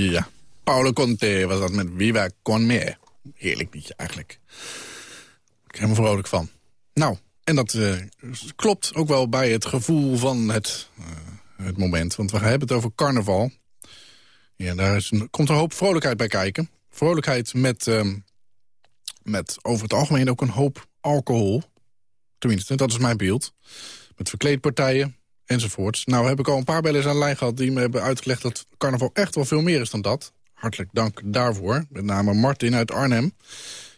Ja, Paolo Conte was dat met Viva Con Me. Heerlijk liedje eigenlijk. Ik ben er vrolijk van. Nou, en dat eh, klopt ook wel bij het gevoel van het, eh, het moment. Want we hebben het over carnaval. Ja, daar is een- komt een hoop vrolijkheid bij kijken. Vrolijkheid met, ehm, met over het algemeen ook een hoop alcohol. Tenminste, dat is mijn beeld. Met verkleedpartijen enzovoorts. Nou heb ik al een paar bellers aan lijn gehad... die me hebben uitgelegd dat carnaval echt wel veel meer is dan dat. Hartelijk dank daarvoor. Met name Martin uit Arnhem.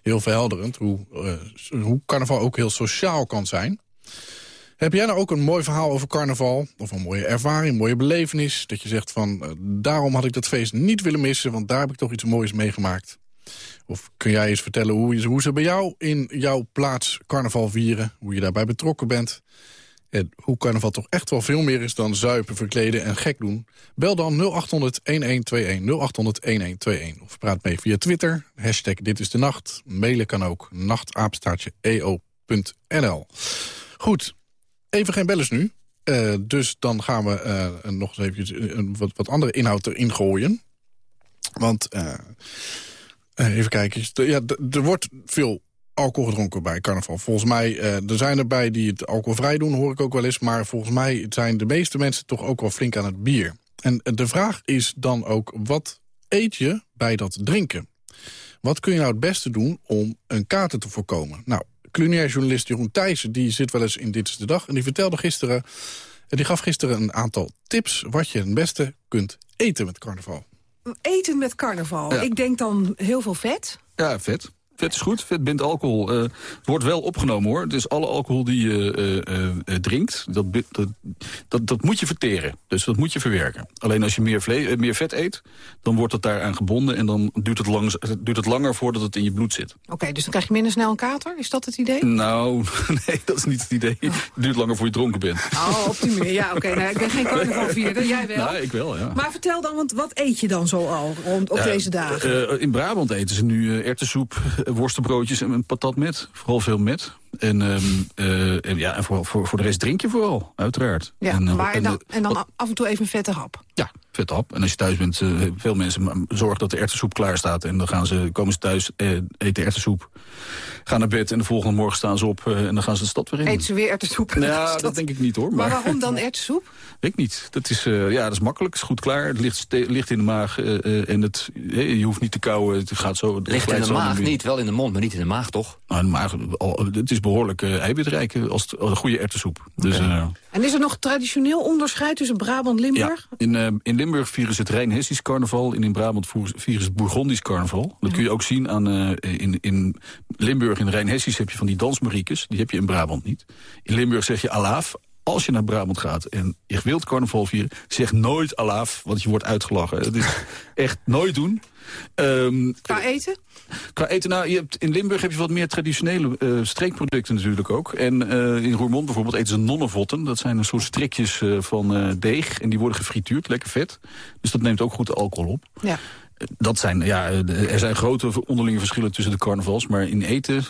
Heel verhelderend hoe, eh, hoe carnaval ook heel sociaal kan zijn. Heb jij nou ook een mooi verhaal over carnaval? Of een mooie ervaring, een mooie belevenis? Dat je zegt van, eh, daarom had ik dat feest niet willen missen... want daar heb ik toch iets moois meegemaakt. Of kun jij eens vertellen hoe, hoe ze bij jou in jouw plaats carnaval vieren? Hoe je daarbij betrokken bent? En hoe carnaval toch echt wel veel meer is dan zuipen, verkleden en gek doen? Bel dan 0800-1121, 0800-1121. Of praat mee via Twitter, hashtag dit is de nacht. Mailen kan ook, nachtaapstaartje eo.nl. Goed, even geen bellers nu. Eh, dus dan gaan we eh, nog eens even een wat, wat andere inhoud erin gooien. Want, eh, eh, even kijken, ja, d- er wordt veel alcohol gedronken bij carnaval. Volgens mij, eh, er zijn erbij die het alcoholvrij doen, hoor ik ook wel eens. Maar volgens mij zijn de meeste mensen toch ook wel flink aan het bier. En de vraag is dan ook, wat eet je bij dat drinken? Wat kun je nou het beste doen om een kater te voorkomen? Nou, culinair journalist Jeroen Thijssen die zit wel eens in Dit is de Dag... en die vertelde gisteren, eh, die gaf gisteren een aantal tips... wat je het beste kunt eten met carnaval. Eten met carnaval. Ja. Ik denk dan heel veel vet. Ja, vet. Vet is goed. Vet bindt alcohol. Eh, wordt wel opgenomen hoor. Dus alle alcohol die je eh, eh, drinkt, dat, dat, dat, dat moet je verteren. Dus dat moet je verwerken. Alleen als je meer, vle meer vet eet, dan wordt het daaraan gebonden... en dan duurt het, langs, duurt het langer voordat het in je bloed zit. Oké, dus dan krijg je minder snel een kater? Is dat het idee? Nou, nee, dat is niet het idee. Het duurt langer voor je dronken bent. Oh, op die manier. Ja, oké. nou, ik ben geen carnavalvierder. Jij wel. Nou, ik wel, ja. Maar vertel dan, want wat eet je dan zo al rond, op Ja, deze dagen? in Brabant eten ze nu erwtensoep, eh, worstenbroodjes en een patat met. Vooral veel met. En, ehm, eh, en ja, en voor, voor, voor de rest drink je vooral, uiteraard. ja, en, eh, maar en, dan, eh, en dan af en toe even een vette hap. ja, vet hap. En als je thuis bent, eh, veel mensen zorg dat de erwtensoep klaar staat. En dan gaan ze, komen ze thuis, eh, eten erwtensoep. Gaan naar bed en de volgende morgen staan ze op eh, en dan gaan ze de stad weer in. Eet ze weer erwtensoep? Ja, dat denk ik niet hoor. Maar Maar, waarom dan erwtensoep? Weet ik niet. Dat is, eh, ja, dat is makkelijk. Het is goed klaar. Het ligt, ligt in de maag. eh, eh, en het, je hoeft niet te kauwen. Het gaat zo. het Ligt in de maag niet, wel in de mond, maar niet in de maag, toch? Nou, de maag, het is behoorlijk eh, eiwitrijk als, het- als een goede erwtensoep. Dus, eh, En is er nog traditioneel onderscheid tussen Brabant en Limburg? Ja, in, eh, in Limburg vieren ze het Rijn-Hessisch carnaval... en in Brabant vieren ze het Bourgondisch carnaval. Dat kun je ook zien aan... eh, in, in Limburg, in Rijn-Hessisch heb je van die dansmariekes. Die heb je in Brabant niet. In Limburg zeg je alaaf. Als je naar Brabant gaat en je wilt carnaval vieren... zeg nooit alaaf, want je wordt uitgelachen. Het is echt nooit doen. Ehm, Qua eten? Qua eten, nou, je hebt, in Limburg heb je wat meer traditionele eh, streekproducten natuurlijk ook. En eh, in Roermond bijvoorbeeld eten ze nonnenvotten. Dat zijn een soort strikjes eh, van eh, deeg en die worden gefrituurd, lekker vet. Dus dat neemt ook goed de alcohol op. Ja. Dat zijn, ja, er zijn grote onderlinge verschillen tussen de carnavals, maar in eten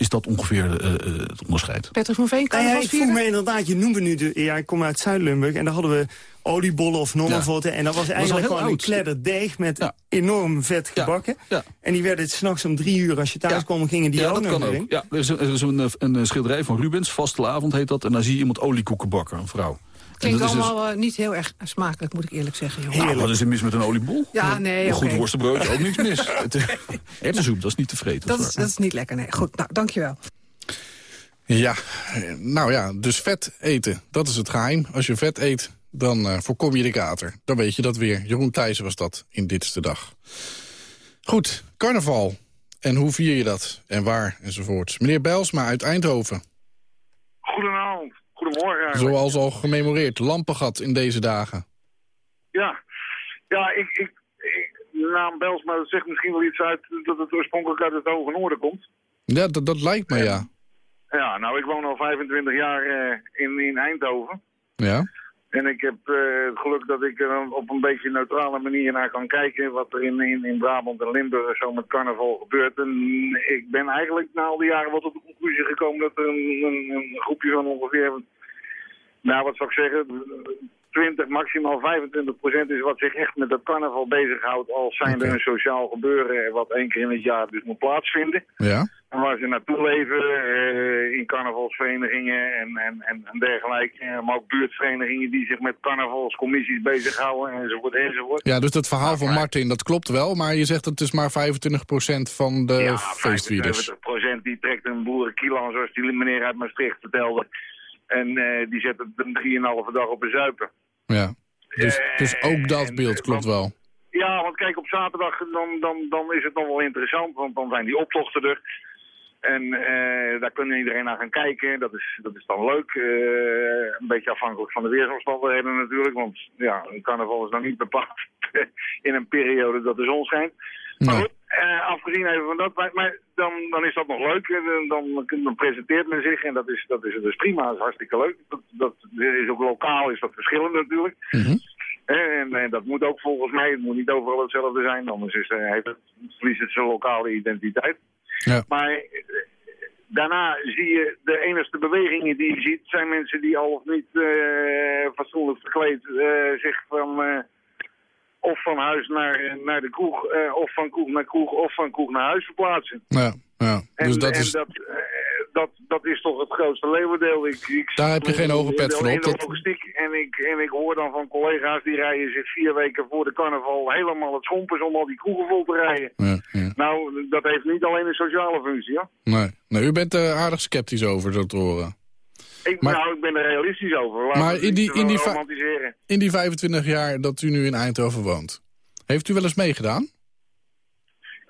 is dat ongeveer eh, eh, het onderscheid. Peter van Veen, Nou ja, ik voel me inderdaad, je noemde nu, de, ja, ik kom uit Zuid-Limburg en daar hadden we oliebollen of nonnenvotten. En dat was eigenlijk gewoon een oud. kledder deeg met enorm vet gebakken. Ja. En die werden s'nachts om drie uur, als je thuis kwam, gingen die ja, ook dat nog kan erin. ook. Ja, er is, een, er is een, eh, een schilderij van Rubens, Vastelavond heet dat. En daar zie je iemand oliekoeken bakken, een vrouw. Klinkt dat is dus- allemaal eh, niet heel erg smakelijk, moet ik eerlijk zeggen. Jongen. Nou, wat is er mis met een oliebol? Ja, nee, Een goed oké. worstenbroodje, ook niks mis. Het- Erwtensoep, dat is niet te vreten. Dat is dat is niet lekker, nee. Goed, nou, dankjewel. Ja, eh, nou ja, dus vet eten. Dat is het geheim. Als je vet eet, dan eh, voorkom je de kater. Dan weet je dat weer. Jeroen Thijssen was dat in Dit is de Dag. Goed, carnaval. En hoe vier je dat? En waar? Enzovoorts. Meneer Bijlsma uit Eindhoven. Goedenavond. Goedemorgen eigenlijk. Zoals al gememoreerd, lampengat in deze dagen. Ja, ja ik, ik, ik, de naam Belsma dat zegt misschien wel iets uit dat het oorspronkelijk uit het Hoge Noorden komt. Ja, dat, dat lijkt me, ja. Ja, nou ik woon al 25 jaar eh, in, in Eindhoven. Ja? En ik heb eh, het geluk dat ik er op een beetje neutrale manier naar kan kijken wat er in, in, in Brabant en Limburg zo met carnaval gebeurt. En ik ben eigenlijk na al die jaren wel tot de conclusie gekomen dat er een, een, een groepje van ongeveer, nou wat zou ik zeggen, 20, maximaal 25 procent is wat zich echt met dat carnaval bezighoudt als zijnde een sociaal gebeuren wat één keer in het jaar dus moet plaatsvinden. Ja? En waar ze naartoe leven, eh, in carnavalsverenigingen en, en, en, en dergelijke. Maar ook buurtverenigingen die zich met carnavalscommissies bezighouden enzovoort enzovoort. Ja, dus dat verhaal van Martin, dat klopt wel. Maar je zegt dat het is maar 25% van de ja, feestvierders. 75% die trekt een boerenkiel aan, zoals die meneer uit Maastricht vertelde. En eh, die zet het een 3,5 dag op een zuipen. Ja. Dus, Eh, dus ook dat beeld klopt wel. Ja, want kijk, op zaterdag dan, dan, dan is het nog wel interessant, want dan zijn die optochten er. En eh, daar kunnen iedereen naar gaan kijken. Dat is, dat is dan leuk. Eh, een beetje afhankelijk van de weersomstandigheden natuurlijk. Want ja, een carnaval is nog niet bepaald in een periode dat de zon schijnt. Maar goed, eh, afgezien even van dat, maar, maar dan, dan is dat nog leuk. Dan, dan presenteert men zich en dat is, dat is dus prima. Dat is hartstikke leuk. Dat, dat is ook lokaal, is dat verschillend natuurlijk. En, en dat moet ook volgens mij, het moet niet overal hetzelfde zijn, anders is, heeft het, verliest het zijn lokale identiteit. Ja. Maar eh, daarna zie je, de enige bewegingen die je ziet, zijn mensen die al of niet eh, fatsoenlijk verkleed eh, zich van, of van huis naar, naar de kroeg, of van kroeg naar kroeg, of van kroeg naar huis verplaatsen. Ja, ja. En, Dus dat en is... dat, dat, dat is toch het grootste leeuwendeel. Ik, ik, Daar heb je geen hoge pet op, dat- logistiek. En ik, en ik hoor dan van collega's die rijden zich vier weken voor de carnaval helemaal het schompers om al die kroegen vol te rijden. Ja, ja. Nou, dat heeft niet alleen een sociale functie, ja. Nee. nee, u bent er aardig sceptisch over, zo te horen. Ik, Maar- nou, ik ben er realistisch over. Maar in die- in die. In die 25 jaar dat u nu in Eindhoven woont, heeft u wel eens meegedaan?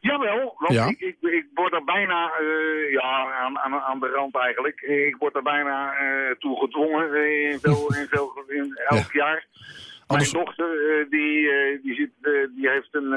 Jawel, want Ja. ik, ik, ik word er bijna, eh, ja, aan, aan, aan de rand eigenlijk. Ik word er bijna eh, toe gedwongen eh, in, veel, in, veel, in elk jaar. Anders- Mijn dochter, die, die, zit, die heeft een,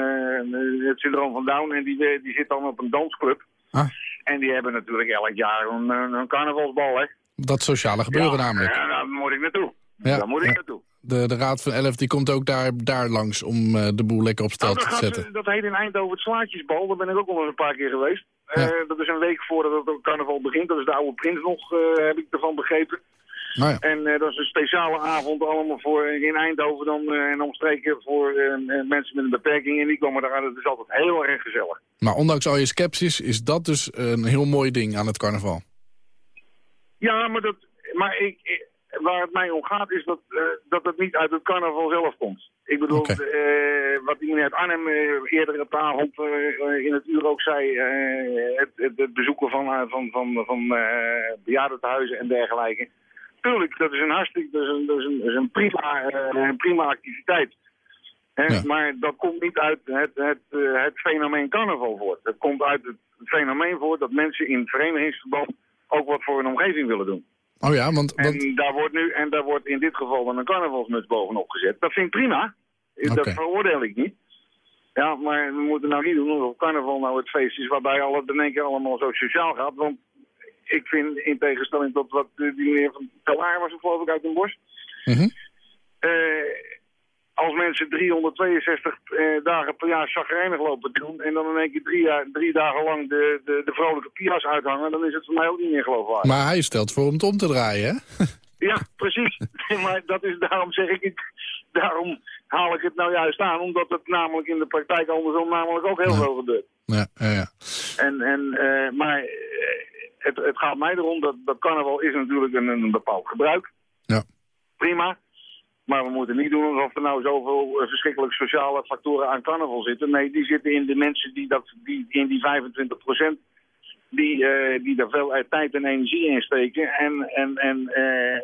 het syndroom van Down en die, die zit dan op een dansclub. Ah. En die hebben natuurlijk elk jaar een, een, carnavalsbal, hè. Dat sociale gebeuren ja, namelijk. Ja, daar moet ik naartoe. Ja, Daar moet ik naartoe. De, de Raad van Elf die komt ook daar, daar langs om eh, de boel lekker op Nou, stel te zetten. dat heet in Eindhoven het Slaatjesbal. Daar ben ik ook al eens een paar keer geweest. Eh, dat is een week voordat het carnaval begint. Dat is de oude prins nog, eh, heb ik ervan begrepen. Nou ja. En dat is een speciale avond allemaal voor in Eindhoven dan en omstreken voor mensen met een beperking. En die komen daar aan. Het is altijd heel erg gezellig. Maar ondanks al je sceptisch is dat dus een heel mooi ding aan het carnaval. Ja, maar, dat, maar ik- waar het mij om gaat is dat, eh, dat het niet uit het carnaval zelf komt. Ik bedoel, eh, wat die meneer uit Arnhem eh, eerder op de avond in het uur ook zei, het, het, het bezoeken van, van, van, van eh bejaardentehuizen en dergelijke. tuurlijk, dat is een hartstikke, dat is een, dat is een, dat is een prima, een prima activiteit. Hè, Maar dat komt niet uit het, het, het fenomeen carnaval voort. Het komt uit het fenomeen voort dat mensen in verenigingsverband ook wat voor hun omgeving willen doen. Oh ja, want... want... En, daar wordt nu, en daar wordt in dit geval dan een carnavalsmuts bovenop gezet. Dat vind ik prima. Dat Oké. veroordeel ik niet. Ja, maar we moeten nou niet doen alsof carnaval nou het feest is waarbij alles in één keer allemaal zo sociaal gaat. Want ik vind, in tegenstelling tot wat eh, die meneer van Kalaar was, geloof ik, uit Den Bosch. Eh, als mensen 362 eh, dagen per jaar chagrijnig lopen doen... en dan in één keer drie, jaar- drie dagen lang de, de, de vrolijke pias uithangen... dan is het voor mij ook niet meer geloofwaardig. Maar hij stelt voor om het om te draaien, hè? Ja, precies. maar dat is, daarom zeg ik. Daarom haal ik het nou juist aan, omdat het namelijk in de praktijk andersom namelijk ook heel veel gebeurt. Ja, ja, ja. En, en, eh, maar eh, het, het gaat mij erom dat, dat carnaval is natuurlijk een, een bepaald gebruik. Ja. Prima. Maar we moeten niet doen alsof er nou zoveel eh, verschrikkelijk sociale factoren aan carnaval zitten. Nee, die zitten in de mensen die, dat, die in die 25% die, eh, die daar veel eh, tijd en energie in steken. En, en, en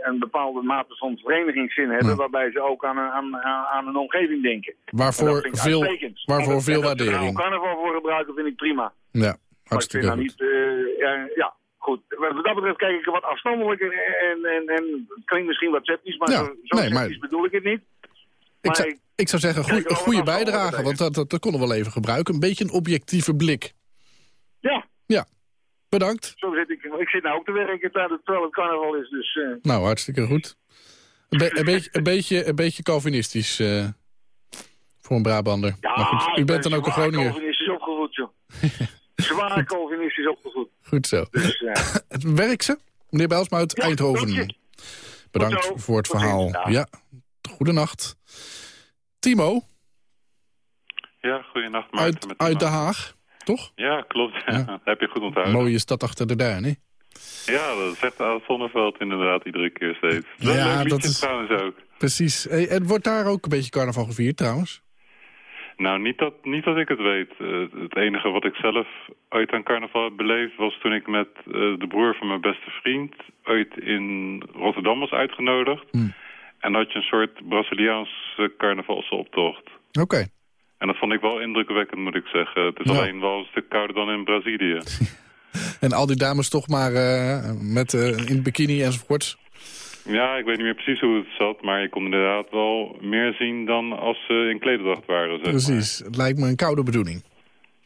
een bepaalde mate van verenigingszin hebben. Waarbij ze ook aan een, aan, aan een omgeving denken. Waarvoor veel, waarvoor dat- veel daar waardering. carnaval voor gebruiken vind ik prima. Ja, Maar ik vind hartstikke nou niet, ja, ja, goed. Wat dat betreft kijk ik er wat afstandelijker en, en, en het klinkt misschien wat sceptisch, maar Ja, zo, nee, maar- bedoel ik het niet. Ik zou, ik zou zeggen, goeie- een goede bijdrage, want dat, dat, dat konden we wel even gebruiken. Een beetje een objectieve blik. Ja. Ja, bedankt. Zo zit ik. Ik zit nou ook te werken terwijl het carnaval is, dus... eh, Nou, hartstikke goed. Een, be- een, beetje, een, beetje, een beetje Calvinistisch eh, voor een Brabander. ja, maar goed, u bent ben dan ook een Groninger. Calvinistisch opgevoed, joh. zwaar Calvinistisch opgevoed. Goed zo. Dus, eh, Het werkt ze, meneer Bijlsma uit Eindhoven. Bedankt voor het verhaal. Ja, goedenacht. Timo, Ja, goedenacht Maarten. uit, met uit. Den Haag, toch? Ja, klopt. Dat heb je goed onthouden. Mooie stad achter de duinen. Ja, dat zegt Oud Zonneveld inderdaad iedere keer steeds. Ja, Ja, leuk dat is- trouwens ook. Precies. En wordt daar ook een beetje carnaval gevierd trouwens? Nou, niet dat, niet dat ik het weet. Eh, het enige wat ik zelf ooit aan carnaval heb beleefd... was toen ik met eh, de broer van mijn beste vriend... ooit in Rotterdam was uitgenodigd. En dan had je een soort Braziliaanse carnavalsoptocht. Oké. En dat vond ik wel indrukwekkend, moet ik zeggen. Het is Ja. alleen wel een stuk kouder dan in Brazilië. En al die dames toch maar eh, met, in bikini enzovoorts? Ja, ik weet niet meer precies hoe het zat, maar je kon inderdaad wel meer zien dan als ze in klederdracht waren. Zeg Precies. Het lijkt me een koude bedoeling.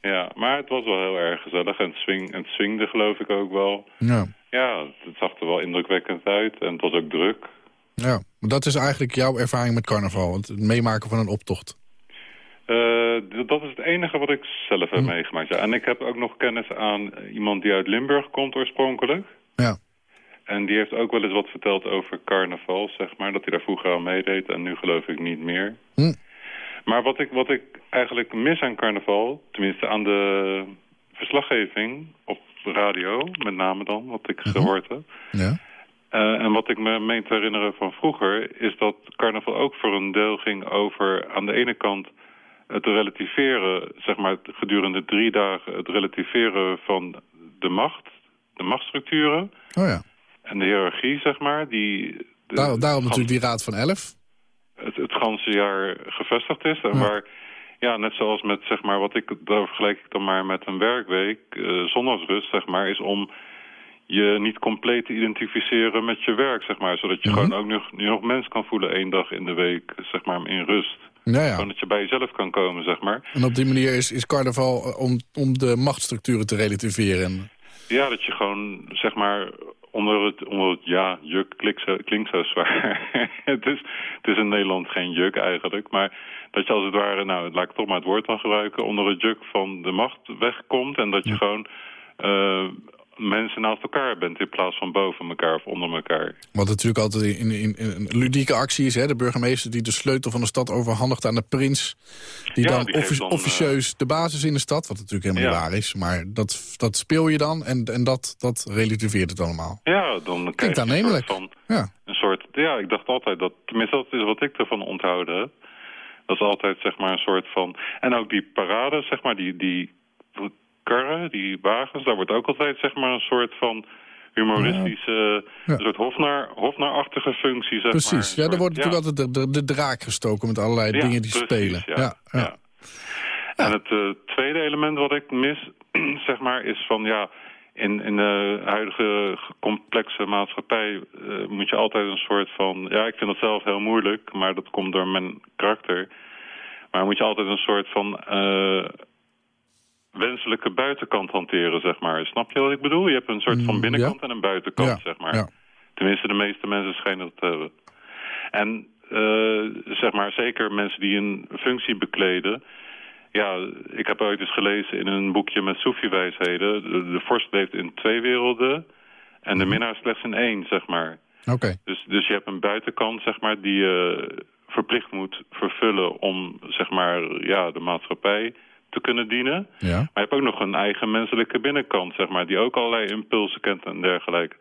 Ja, maar het was wel heel erg gezellig en het, swing, en het swingde geloof ik ook wel. Ja. Ja, het zag er wel indrukwekkend uit en het was ook druk. ja. Maar dat is eigenlijk jouw ervaring met carnaval. Het meemaken van een optocht. Eh, dat is het enige wat ik zelf Hm. heb meegemaakt. Ja. En ik heb ook nog kennis aan iemand die uit Limburg komt oorspronkelijk. Ja. En die heeft ook wel eens wat verteld over carnaval, zeg maar. Dat hij daar vroeger aan meedeed en nu geloof ik niet meer. Hm. Maar wat ik, wat ik eigenlijk mis aan carnaval, tenminste aan de verslaggeving op radio, met name dan, wat ik gehoord heb. Ja. Eh, en wat ik me meen te herinneren van vroeger... is dat carnaval ook voor een deel ging over aan de ene kant... het relativeren, zeg maar gedurende drie dagen... het relativeren van de macht, de machtsstructuren... Oh ja. En de hiërarchie, zeg maar... die de- Daar, daarom natuurlijk die raad van elf. het, het ganse jaar gevestigd is. En waar, ja, net zoals met, zeg maar, wat ik, daar vergelijk ik dan maar met een werkweek, eh zondagsrust, zeg maar, is om je niet compleet te identificeren met je werk, zeg maar. Zodat je Mhm. gewoon ook nog, je nog mens kan voelen één dag in de week, zeg maar, in rust. Ja, ja. Gewoon dat je bij jezelf kan komen, zeg maar. En op die manier is, is carnaval eh, om, om de machtsstructuren te relativeren. Ja, dat je gewoon, zeg maar, onder het, onder het ja, juk klinkt zo, klinkt zo zwaar. het, is, het is in Nederland geen juk eigenlijk, maar dat je als het ware, nou, laat ik toch maar het woord dan gebruiken, onder het juk van de macht wegkomt en dat je gewoon eh, mensen naast elkaar bent in plaats van boven elkaar of onder elkaar. Wat natuurlijk altijd in, in, in een ludieke actie is. Hè? De burgemeester die de sleutel van de stad overhandigt aan de prins. Die Ja, dan, die officieus de basis in de stad. Wat natuurlijk helemaal Ja. niet waar is. Maar dat, dat speel je dan en, en dat, dat relativeert het allemaal. Ja, dan krijg je een soort van... Ja. Een soort, ja, ik dacht altijd dat, tenminste dat is wat ik ervan onthouden heb. Dat is altijd zeg maar een soort van, en ook die parade, zeg maar, die, die karren, die wagens, daar wordt ook altijd zeg maar een soort van humoristische, een soort hofnaar, hofnaarachtige functie, zeg Precies, maar. ja, er wordt natuurlijk altijd de, de, de draak gestoken met allerlei Ja, dingen die precies, spelen. ja. ja. En het eh, tweede element wat ik mis, zeg maar, is van ja, in, in de huidige complexe maatschappij eh, moet je altijd een soort van, ja, ik vind het zelf heel moeilijk, maar dat komt door mijn karakter. Maar moet je altijd een soort van eh, wenselijke buitenkant hanteren, zeg maar. Snap je wat ik bedoel? Je hebt een soort van Mm, binnenkant ja. en een buitenkant, Ja, zeg maar. ja. Tenminste, de meeste mensen schijnen dat te hebben. En eh, zeg maar, zeker mensen die een functie bekleden... Ja, ik heb ooit eens gelezen in een boekje met Soefi-wijsheden... De, de vorst leeft in twee werelden en de minnaar slechts in één, zeg maar. Oké. Dus, dus je hebt een buitenkant, zeg maar, die je verplicht moet vervullen... om, zeg maar, ja, de maatschappij te kunnen dienen. Ja. Maar je hebt ook nog een eigen menselijke binnenkant, zeg maar, die ook allerlei impulsen kent en dergelijke.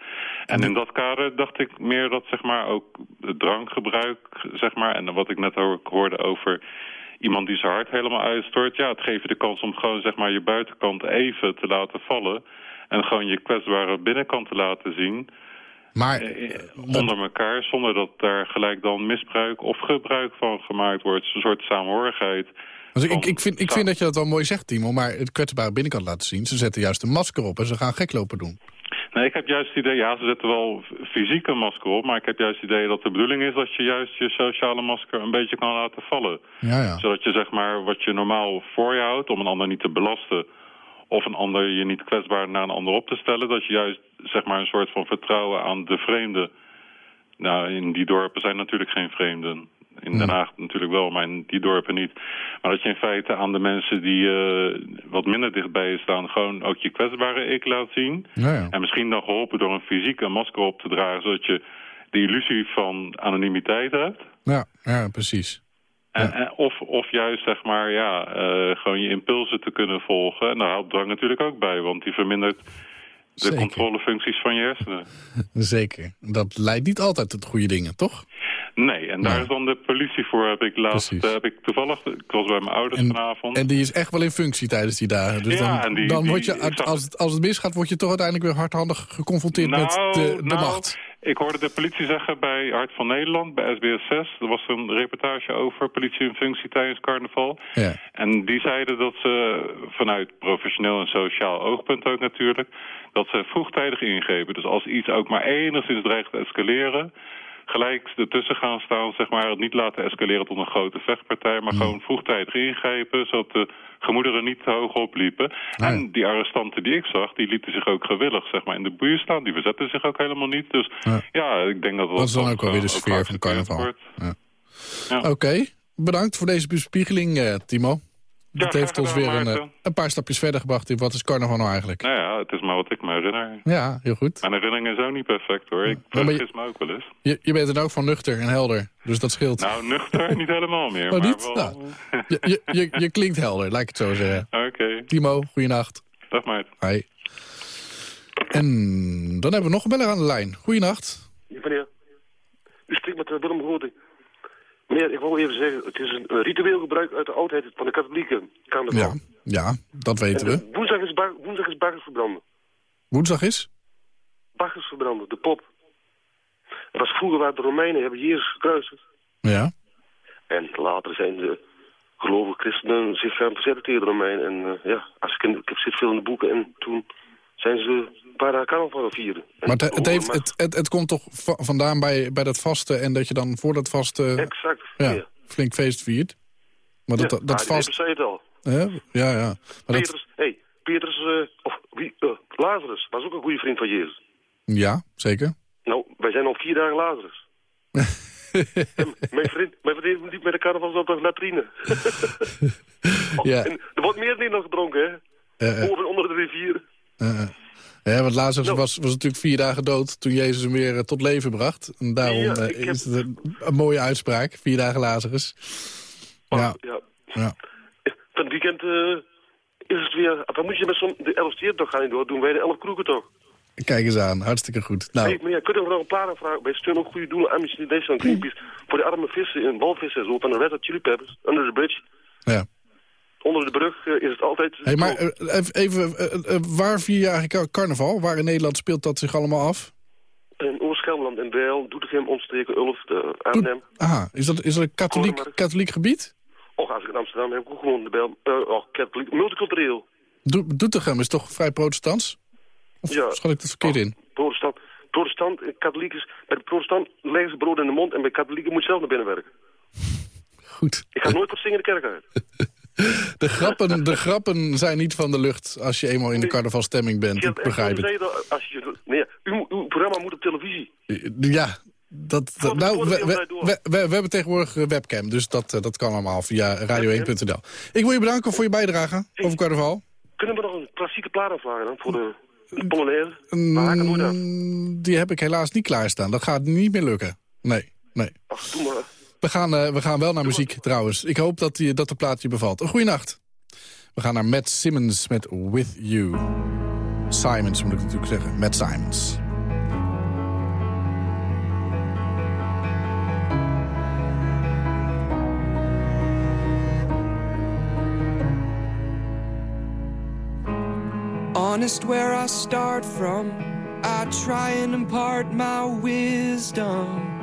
En in dat kader dacht ik meer dat, zeg maar, ook het drankgebruik, zeg maar, en wat ik net ook hoorde over iemand die zijn hart helemaal uitstort, ja, het geeft je de kans om gewoon, zeg maar, je buitenkant even te laten vallen en gewoon je kwetsbare binnenkant te laten zien. Maar eh, onder elkaar, zonder dat daar gelijk dan misbruik of gebruik van gemaakt wordt. Een soort saamhorigheid. Dus ik, ik, vind, ik vind dat je dat wel mooi zegt, Timo, maar het kwetsbare binnenkant laten zien. Ze zetten juist een masker op en ze gaan gek lopen doen. Nee, ik heb juist het idee, ja, ze zetten wel fysiek een masker op, maar ik heb juist het idee dat de bedoeling is dat je juist je sociale masker een beetje kan laten vallen. Ja, ja. Zodat je zeg maar wat je normaal voor je houdt, om een ander niet te belasten, of een ander je niet kwetsbaar naar een ander op te stellen, dat je juist zeg maar een soort van vertrouwen aan de vreemde. Nou, in die dorpen zijn natuurlijk geen vreemden. In Den Haag natuurlijk wel, maar in die dorpen niet. Maar dat je in feite aan de mensen die eh, wat minder dichtbij je staan... gewoon ook je kwetsbare ik laat zien. Ja, ja. En misschien dan geholpen door een fysiek een masker op te dragen... zodat je de illusie van anonimiteit hebt. Ja, ja precies. En, en- of, of juist, zeg maar, ja, eh, gewoon je impulsen te kunnen volgen. En daar helpt drank natuurlijk ook bij, want die vermindert de Zeker. controlefuncties van je hersenen. Zeker. Dat leidt niet altijd tot goede dingen, toch? Nee, en daar is dan de politie voor, heb ik laatst, Precies. eh, heb ik toevallig, ik was bij mijn ouders vanavond. En die is echt wel in functie tijdens die dagen. Dus Ja, dan, die- dan die- word je, als, het, als het misgaat, word je toch uiteindelijk weer hardhandig geconfronteerd met de, de nou, macht. Ik hoorde de politie zeggen bij Hart van Nederland, bij SBS 6. Er was een reportage over politie in functie tijdens carnaval. Ja. En die zeiden dat ze vanuit professioneel en sociaal oogpunt ook natuurlijk... dat ze vroegtijdig ingrepen. Dus als iets ook maar enigszins dreigt te escaleren... gelijk ertussen gaan staan, zeg maar, het niet laten escaleren tot een grote vechtpartij... maar gewoon vroegtijdig ingrepen, zodat de gemoederen niet te hoog opliepen. En die arrestanten die ik zag, die lieten zich ook gewillig zeg maar, in de boeien staan. Die verzetten zich ook helemaal niet. Dus ja, ik denk dat Dat is dan ook wel weer de eh, sfeer van carnaval. wordt. Ja. Oké, bedankt voor deze bespiegeling, eh, Timo. Dat heeft ons weer een, eh, een paar stapjes verder gebracht in wat is carnaval nou eigenlijk. Nou ja, het is maar wat ik me herinner. Ja, heel goed. Mijn herinnering is ook niet perfect hoor. Ik maar je- vergis me ook wel eens. Je, je bent er ook van nuchter en helder, dus dat scheelt. Nou, nuchter niet helemaal meer. Oh, maar niet? wel... Nou. Je, je, je, je klinkt helder, laat ik het zo zeggen. Oké, Timo, goeienacht. dag meid. Hi. En dan hebben we nog een beller aan de lijn. Goeienacht. Ja, meneer. U spreekt met eh, Willem Groting. Meneer, ik wil even zeggen, het is een, ritueel gebruik uit de oudheid van de katholieken. Carnaval. Ja, ja, dat weten En we. de Woensdag is, bar, woensdag is baggers verbranden. Woensdag is? Baggers verbranden, de pop. Dat was vroeger waar de Romeinen hebben Jezus gekruisigd. Ja. En later zijn de gelovige christenen zich gaan verzetten tegen de Romeinen. En eh, ja, als ik, in, ik zit veel in de boeken en toen zijn ze dagen carnaval vieren. En Maar het, het, heeft, het, het, het komt toch va- vandaan bij, bij dat vasten... en dat je dan voor dat vasten Exact, ja, ja. flink feest viert? Maar dat, ja, dat, dat ah, die vast... zei het al. Ja, ja. Maar dat, Petrus, hey, Petrus, eh, of wie, eh, Lazarus, was ook een goede vriend van Jezus. ja, zeker. Nou, wij zijn al vier dagen Lazarus. Mijn vriend, mijn vriend liep met de carnaval op de latrine. Ja. En er wordt meer dan nog gedronken, hè? Eh, eh, Boven en onder de rivier. Eh, eh. Ja, want Lazarus was, was natuurlijk vier dagen dood toen Jezus hem weer eh, tot leven bracht. En daarom Ja, eh, heb- is het een, een mooie uitspraak. Vier dagen Lazarus. Ja, Ja. ja. Van het weekend eh, is het weer... Wat moet je met zo'n... De 11 toch gaan door, doen wij de 11 kroegen toch? Kijk eens aan. Hartstikke goed. Nou, Hey, maar ja, kunnen we nog een plannen vragen? Wij steunen ook goede doelen. Amnesty International Greenpeace. Voor de arme vissen en walvissen en zo van de Red Hot Chili Peppers. Under the Bridge. ja. Onder de brug eh, is het altijd... Hey, maar eh, even, eh, waar vier je eigenlijk car- carnaval? Waar in Nederland speelt dat zich allemaal af? In Oer-Gelderland, in Bijl, Doetinchem, omstreken, Ulft, uh, Arnhem. Aha, is dat, is dat een katholiek, katholiek gebied? Och, als ik in Amsterdam heb ik ook gewoon de Bijl. katholiek, multicultureel. Do Doetinchem is toch vrij protestants? ja, Schat ik dat verkeerd in? protestant. Protestant, katholiek is... Bij de protestant leggen ze brood in de mond en bij katholieken moet je zelf naar binnen werken. Goed. Ik ga nooit wat zingen de kerk uit. De grappen, de grappen zijn niet van de lucht als je eenmaal in de carnavalstemming bent. Ik begrijp het. Nee, dat- Als je, nee, uw, uw programma moet op televisie. Ja, dat, dat- nou, we, we, we, hebben tegenwoordig een webcam, dus dat, eh, dat kan allemaal via radio1.nl. Ik wil je bedanken voor je bijdrage over carnaval. Kunnen we nog een klassieke plaat aanvragen dan voor de, de Polonaise? Mm, Die heb ik helaas niet klaarstaan. Dat gaat niet meer lukken. Nee, nee. Ach, doe maar. We gaan, eh, we gaan wel naar muziek trouwens. Ik hoop dat, die, dat de plaat je bevalt. Een goede nacht. We gaan naar Matt Simmons met With You. Simons moet ik natuurlijk zeggen. Matt Simons. Honest where I start from, I try and impart my wisdom.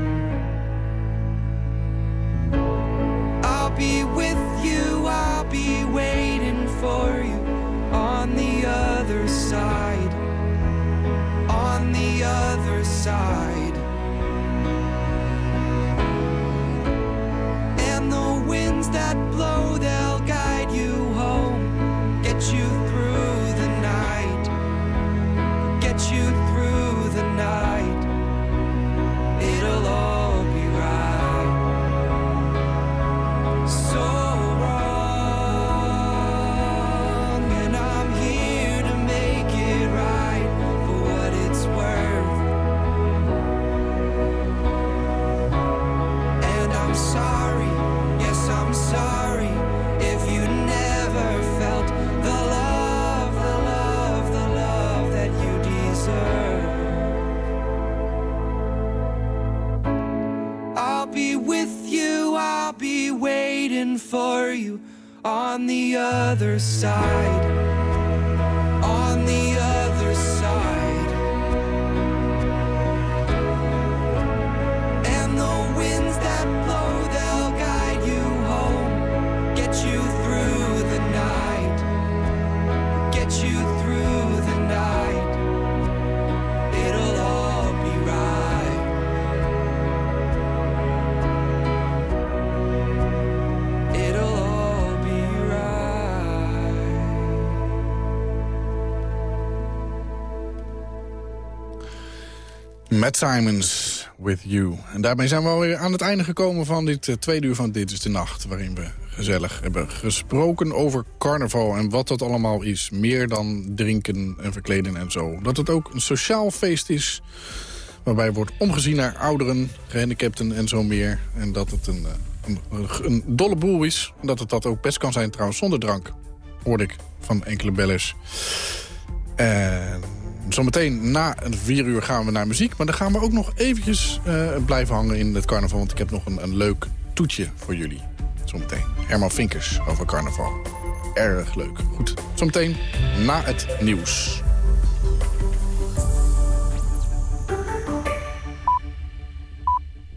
sorry side. Simons, With You. En daarmee zijn we alweer aan het einde gekomen van dit eh, tweede uur van Dit is de Nacht. Waarin we gezellig hebben gesproken over carnaval en wat dat allemaal is. Meer dan drinken en verkleden en zo. Dat het ook een sociaal feest is waarbij wordt omgezien naar ouderen, gehandicapten en zo meer. En dat het een, eh, een, een dolle boel is. En dat het dat ook best kan zijn trouwens zonder drank. Hoorde ik van enkele bellers. En zometeen na vier uur gaan we naar muziek. Maar dan gaan we ook nog eventjes eh, blijven hangen in het carnaval. Want ik heb nog een, een leuk toetje voor jullie. Zometeen. Herman Vinkers over carnaval. Erg leuk. Goed, zometeen na het nieuws.